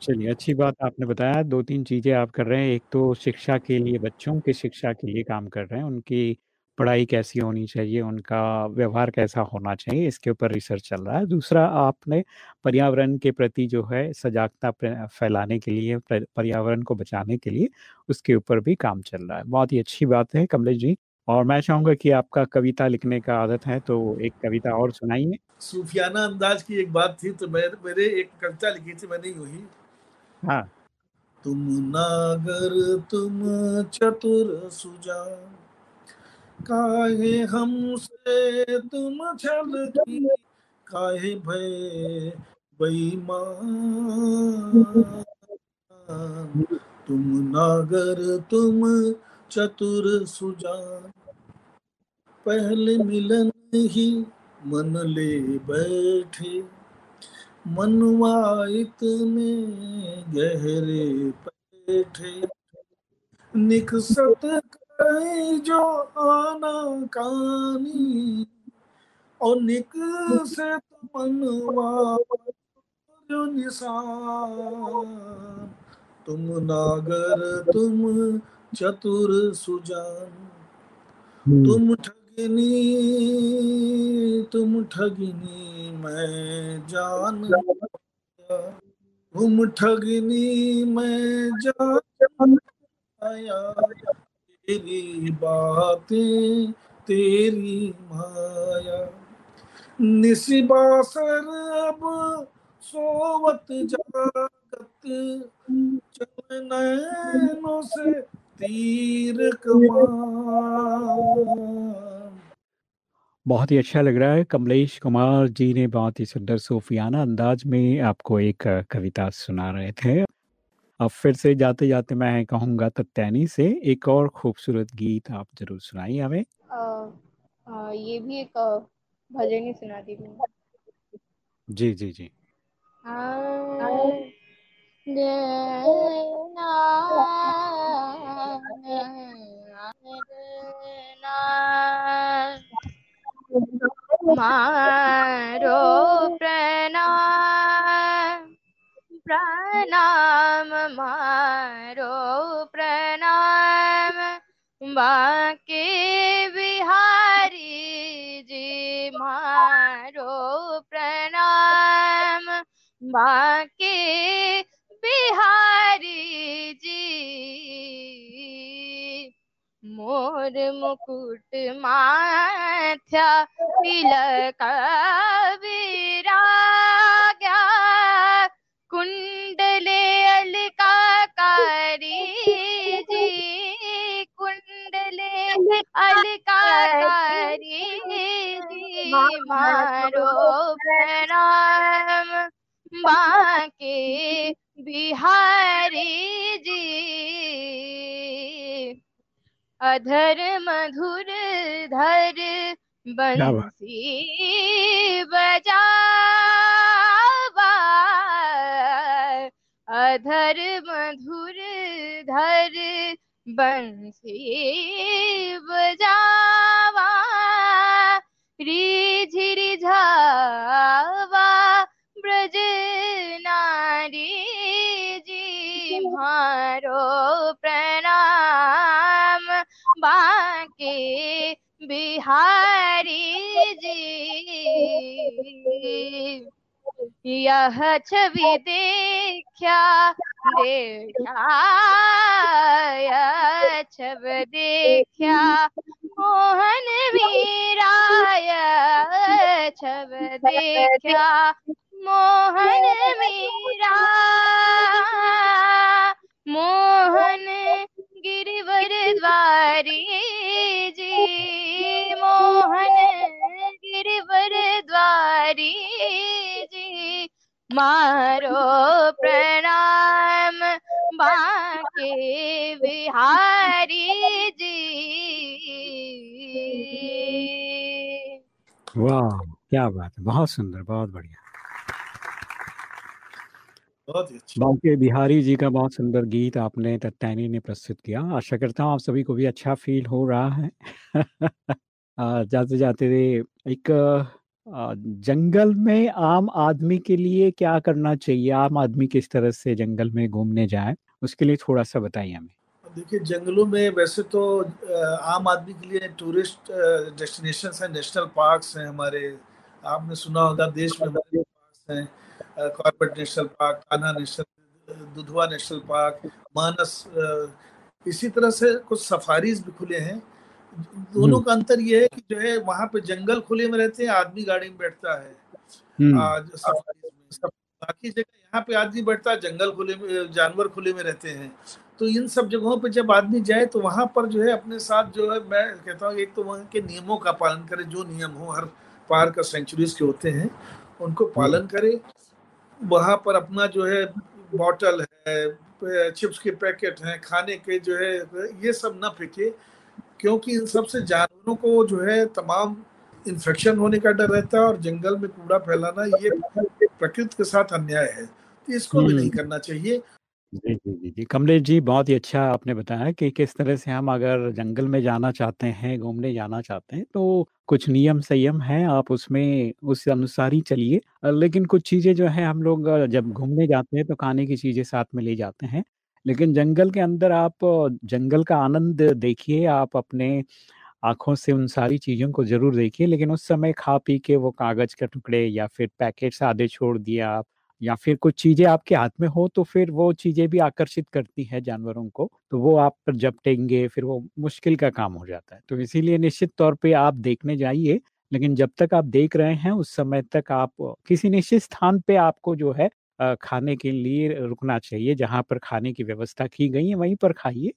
चलिए, अच्छी बात आपने बताया दो तीन चीज़ें आप कर रहे हैं। एक तो शिक्षा के लिए, बच्चों की शिक्षा के लिए काम कर रहे हैं, उनकी पढ़ाई कैसी होनी चाहिए, उनका व्यवहार कैसा होना चाहिए, इसके ऊपर रिसर्च चल रहा है। दूसरा, आपने पर्यावरण के प्रति जो है, सजागता फैलाने के लिए पर्यावरण को बचाने के लिए, उसके ऊपर भी काम चल रहा है। बहुत ही अच्छी बात है, कमलेश जी। और मैं चाहूँगा कि आपका कविता लिखने का आदत है तो एक कविता और सुनाइए। सूफियाना अंदाज की एक बात थी तो मैं मेरे एक कविता लिखी थी, मैंने यूँ ही हाँ। तुम नागर, तुम चतुर सुजान काहे हमसे तुम छल की काहे भय बेईमान। तुम नागर, तुम चतुर सुजान पहले मिलन ही मन ले बैठे। मनवा इतने गहरे बैठे निकसत करे जो आना कानी। और निकसत मनवा जो निशान। तुम नागर तुम चतुर सुजान। तुम तुम ठगनी, मैं जान तुम ठगनी, मैं जान तेरी बातें, तेरी माया। निशिबासर अब सोवत जागत चल नैनों से तीर कमान बहुत ही अच्छा लग रहा है। कमलेश कुमार जी ने बहुत ही सुंदर सूफियाना अंदाज में आपको एक कविता सुना रहे थे। अब फिर से जाते जाते मैं कहूँगा तत्यानी से एक और खूबसूरत गीत आप ज़रूर सुनाइए हमें। अ, अ, ये भी एक भजन ही सुना दी जी जी जी। मारो प्रणाम प्रणाम मारो प्रणाम। बाके बिहारी जी मारो प्रणाम। बाके बिहारी जी मोर मुकुट माथ्या तिलक विराग्या कुंडले अलकाकारी जी। कुंडले अलकाकारी जी। मारो प्रणाम। बाके बिहारी जी। अधर मधुर धर बंसी बजावा। अधर मधुर धर बंसी बजावा। रिझि रिझावा ब्रज नारी जी मारो प्रणाम। बाके बिहारी जी। यह छवि देखा देखा छव देखा। मोहन मीराय छव देखा। मोहन मीरा मोहन गिरिवर द्वारी जी। मोहन गिरिवर द्वारी जी। मारो प्रणाम, बाके बिहारी जी। वाह, क्या बात है, बहुत सुंदर, बहुत बढ़िया। बहुत ही अच्छा बांके बिहारी जी का बहुत सुंदर गीत आपने तत्तानी ने प्रस्तुत किया। आशा करता हूँ आप सभी को भी अच्छा फील हो रहा है। आ, जाते जाते एक आ, जंगल में आम आदमी के लिए क्या करना चाहिए? आम आदमी किस तरह से जंगल में घूमने जाए? उसके लिए थोड़ा सा बताइए हमें। देखिए जंगलों में वैसे तो आम आदमी के लिए टूरिस्ट डेस्टिनेशन हैं नेशनल पार्क्स हैं हमारे। आपने सुना होगा देश में हमारे पार्क्स हैं। Corbett national park Kanha national Dudhwa national park Manas इसी तरह से कुछ सफारीज भी खुले हैं। दोनों का अंतर ये है कि जो है वहाँ पे जंगल खुले में रहते हैं आदमी गाड़ी में बैठता है। हम्म। आज सफारीज में बाकी जगह यहाँ पे आदमी बैठता है जंगल खुले में जानवर खुले में रहते हैं। तो इन सब जगहों पे जब आदमी जाए तो वहाँ पर जो है अपने साथ जो है मैं कहता हूँ एक तो वहाँ के नियमों का पालन करे जो नियम हो हर पार्क और सेंचुरीज के होते हैं उनको पालन करे। वहाँ पर अपना जो है बॉटल है चिप्स के पैकेट हैं खाने के जो है ये सब ना फेंके क्योंकि इन सबसे जानवरों को जो है तमाम इन्फेक्शन होने का डर रहता है और जंगल में कूड़ा फैलाना ये प्रकृति के साथ अन्याय है। तो इसको भी नहीं करना चाहिए। जी जी जी जी। कमलेश जी, बहुत ही अच्छा आपने बताया कि किस तरह से हम अगर जंगल में जाना चाहते हैं, घूमने जाना चाहते हैं तो कुछ नियम संयम है, आप उसमें उस अनुसार ही चलिए। लेकिन कुछ चीज़ें जो है, हम लोग जब घूमने जाते हैं तो खाने की चीज़ें साथ में ले जाते हैं। लेकिन जंगल के अंदर आप जंगल का आनंद देखिए, आप अपने आँखों से उन सारी चीज़ों को ज़रूर देखिए, लेकिन उस समय खा पी के वो कागज़ के टुकड़े या फिर पैकेट्स आधे छोड़ दिए आप या फिर कुछ चीज़ें आपके हाथ में हो तो फिर वो चीज़ें भी आकर्षित करती है जानवरों को तो वो आप पर झपटेंगे, फिर वो मुश्किल का काम हो जाता है। तो इसीलिए निश्चित तौर पे आप देखने जाइए, लेकिन जब तक आप देख रहे हैं, उस समय तक आप किसी निश्चित स्थान पे आपको जो है खाने के लिए रुकना चाहिए, जहाँ पर खाने की व्यवस्था की गई है, वहीं पर खाइए।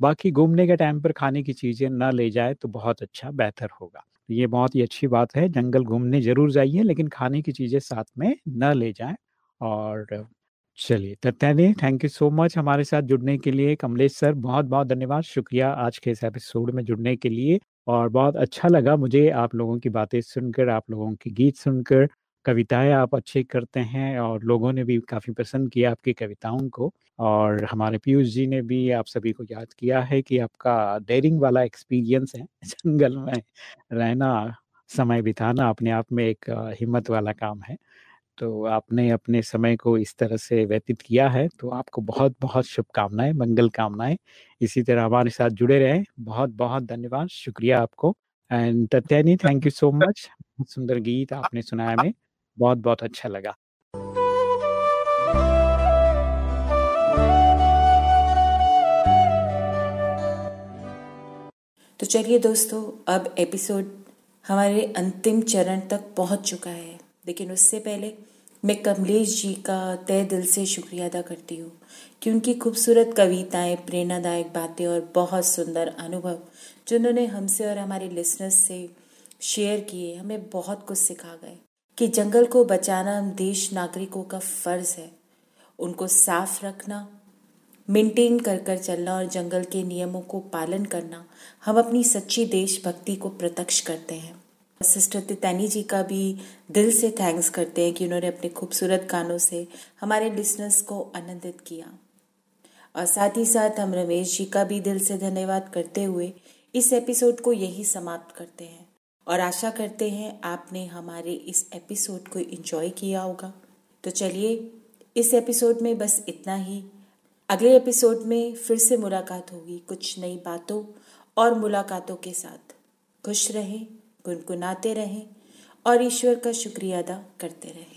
बाकी घूमने के टाइम पर खाने की चीज़ें न ले जाए तो बहुत अच्छा बेहतर होगा। ये बहुत ही अच्छी बात है, जंगल घूमने ज़रूर जाइए, लेकिन खाने की चीज़ें साथ में न ले जाएँ। और चलिए Tatyana thank you so much हमारे साथ जुड़ने के लिए कमलेश सर बहुत बहुत धन्यवाद शुक्रिया आज के इस एपिसोड में जुड़ने के लिए और बहुत अच्छा लगा मुझे आप लोगों की बातें सुनकर, आप लोगों के गीत सुनकर, कविताएँ आप अच्छे करते हैं और लोगों ने भी काफ़ी पसंद किया आपकी कविताओं को और हमारे पीयूष जी ने भी आप सभी को याद किया है कि आपका डेयरिंग वाला एक्सपीरियंस है, जंगल में रहना, समय बिताना अपने आप में एक हिम्मत वाला काम है। तो आपने अपने समय को इस तरह से व्यतीत किया है, तो आपको बहुत-बहुत शुभकामनाएँ मंगल कामनाएँ इसी तरह हमारे साथ जुड़े रहें। बहुत-बहुत धन्यवाद, शुक्रिया आपको and Tatyana thank you so much. सुंदर गीत आपने सुनाया हमें, बहुत-बहुत अच्छा लगा। तो चलिए दोस्तों, अब एपिसोड हमारे अंतिम चरण तक पहुँच चुका है। लेकिन उससे पहले मैं कमलेश जी का तय दिल से शुक्रिया अदा करती हूँ कि उनकी खूबसूरत कविताएँ, प्रेरणादायक बातें और बहुत सुंदर अनुभव जो उन्होंने हमसे और हमारे लिसनर्स से शेयर किए, हमें बहुत कुछ सिखा गए कि जंगल को बचाना देश नागरिकों का फ़र्ज़ है। उनको साफ़ रखना मेंटेन कर कर चलना और जंगल के नियमों को पालन करना हम अपनी सच्ची देशभक्ति को प्रत्यक्ष करते हैं। सिस्टर तितैनी जी का भी दिल से थैंक्स करते हैं कि उन्होंने अपने खूबसूरत गानों से हमारे लिसनर्स को आनंदित किया। और साथ ही साथ हम रमेश जी का भी दिल से धन्यवाद करते हुए इस एपिसोड को यही समाप्त करते हैं। और आशा करते हैं आपने हमारे इस एपिसोड को एंजॉय किया होगा। तो चलिए इस एपिसोड में बस इतना ही। अगले एपिसोड में फिर से मुलाकात होगी कुछ नई बातों और मुलाकातों के साथ। खुश रहें। गुनगुनाते रहें और ईश्वर का शुक्रिया अदा करते रहें।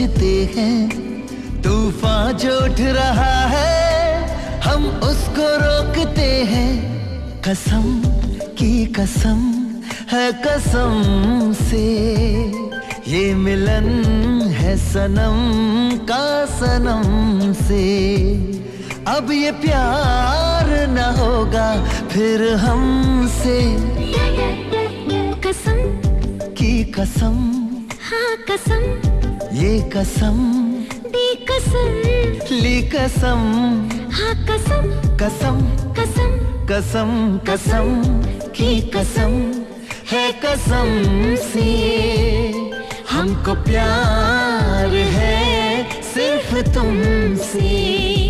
में हैं। तूफ़ान जो उठ रहा है हम उसको रोकते हैं। कसम की कसम है कसम से। ये मिलन है सनम का सनम से। अब ये प्यार न होगा फिर हमसे। कसम। की कसम। हाँ कसम। ये कसम। बे कसम। ली कसम। हाँ कसम। कसम। कसम। कसम। कसम। की कसम। है कसम से। हमको प्यार है सिर्फ़ तुमसे।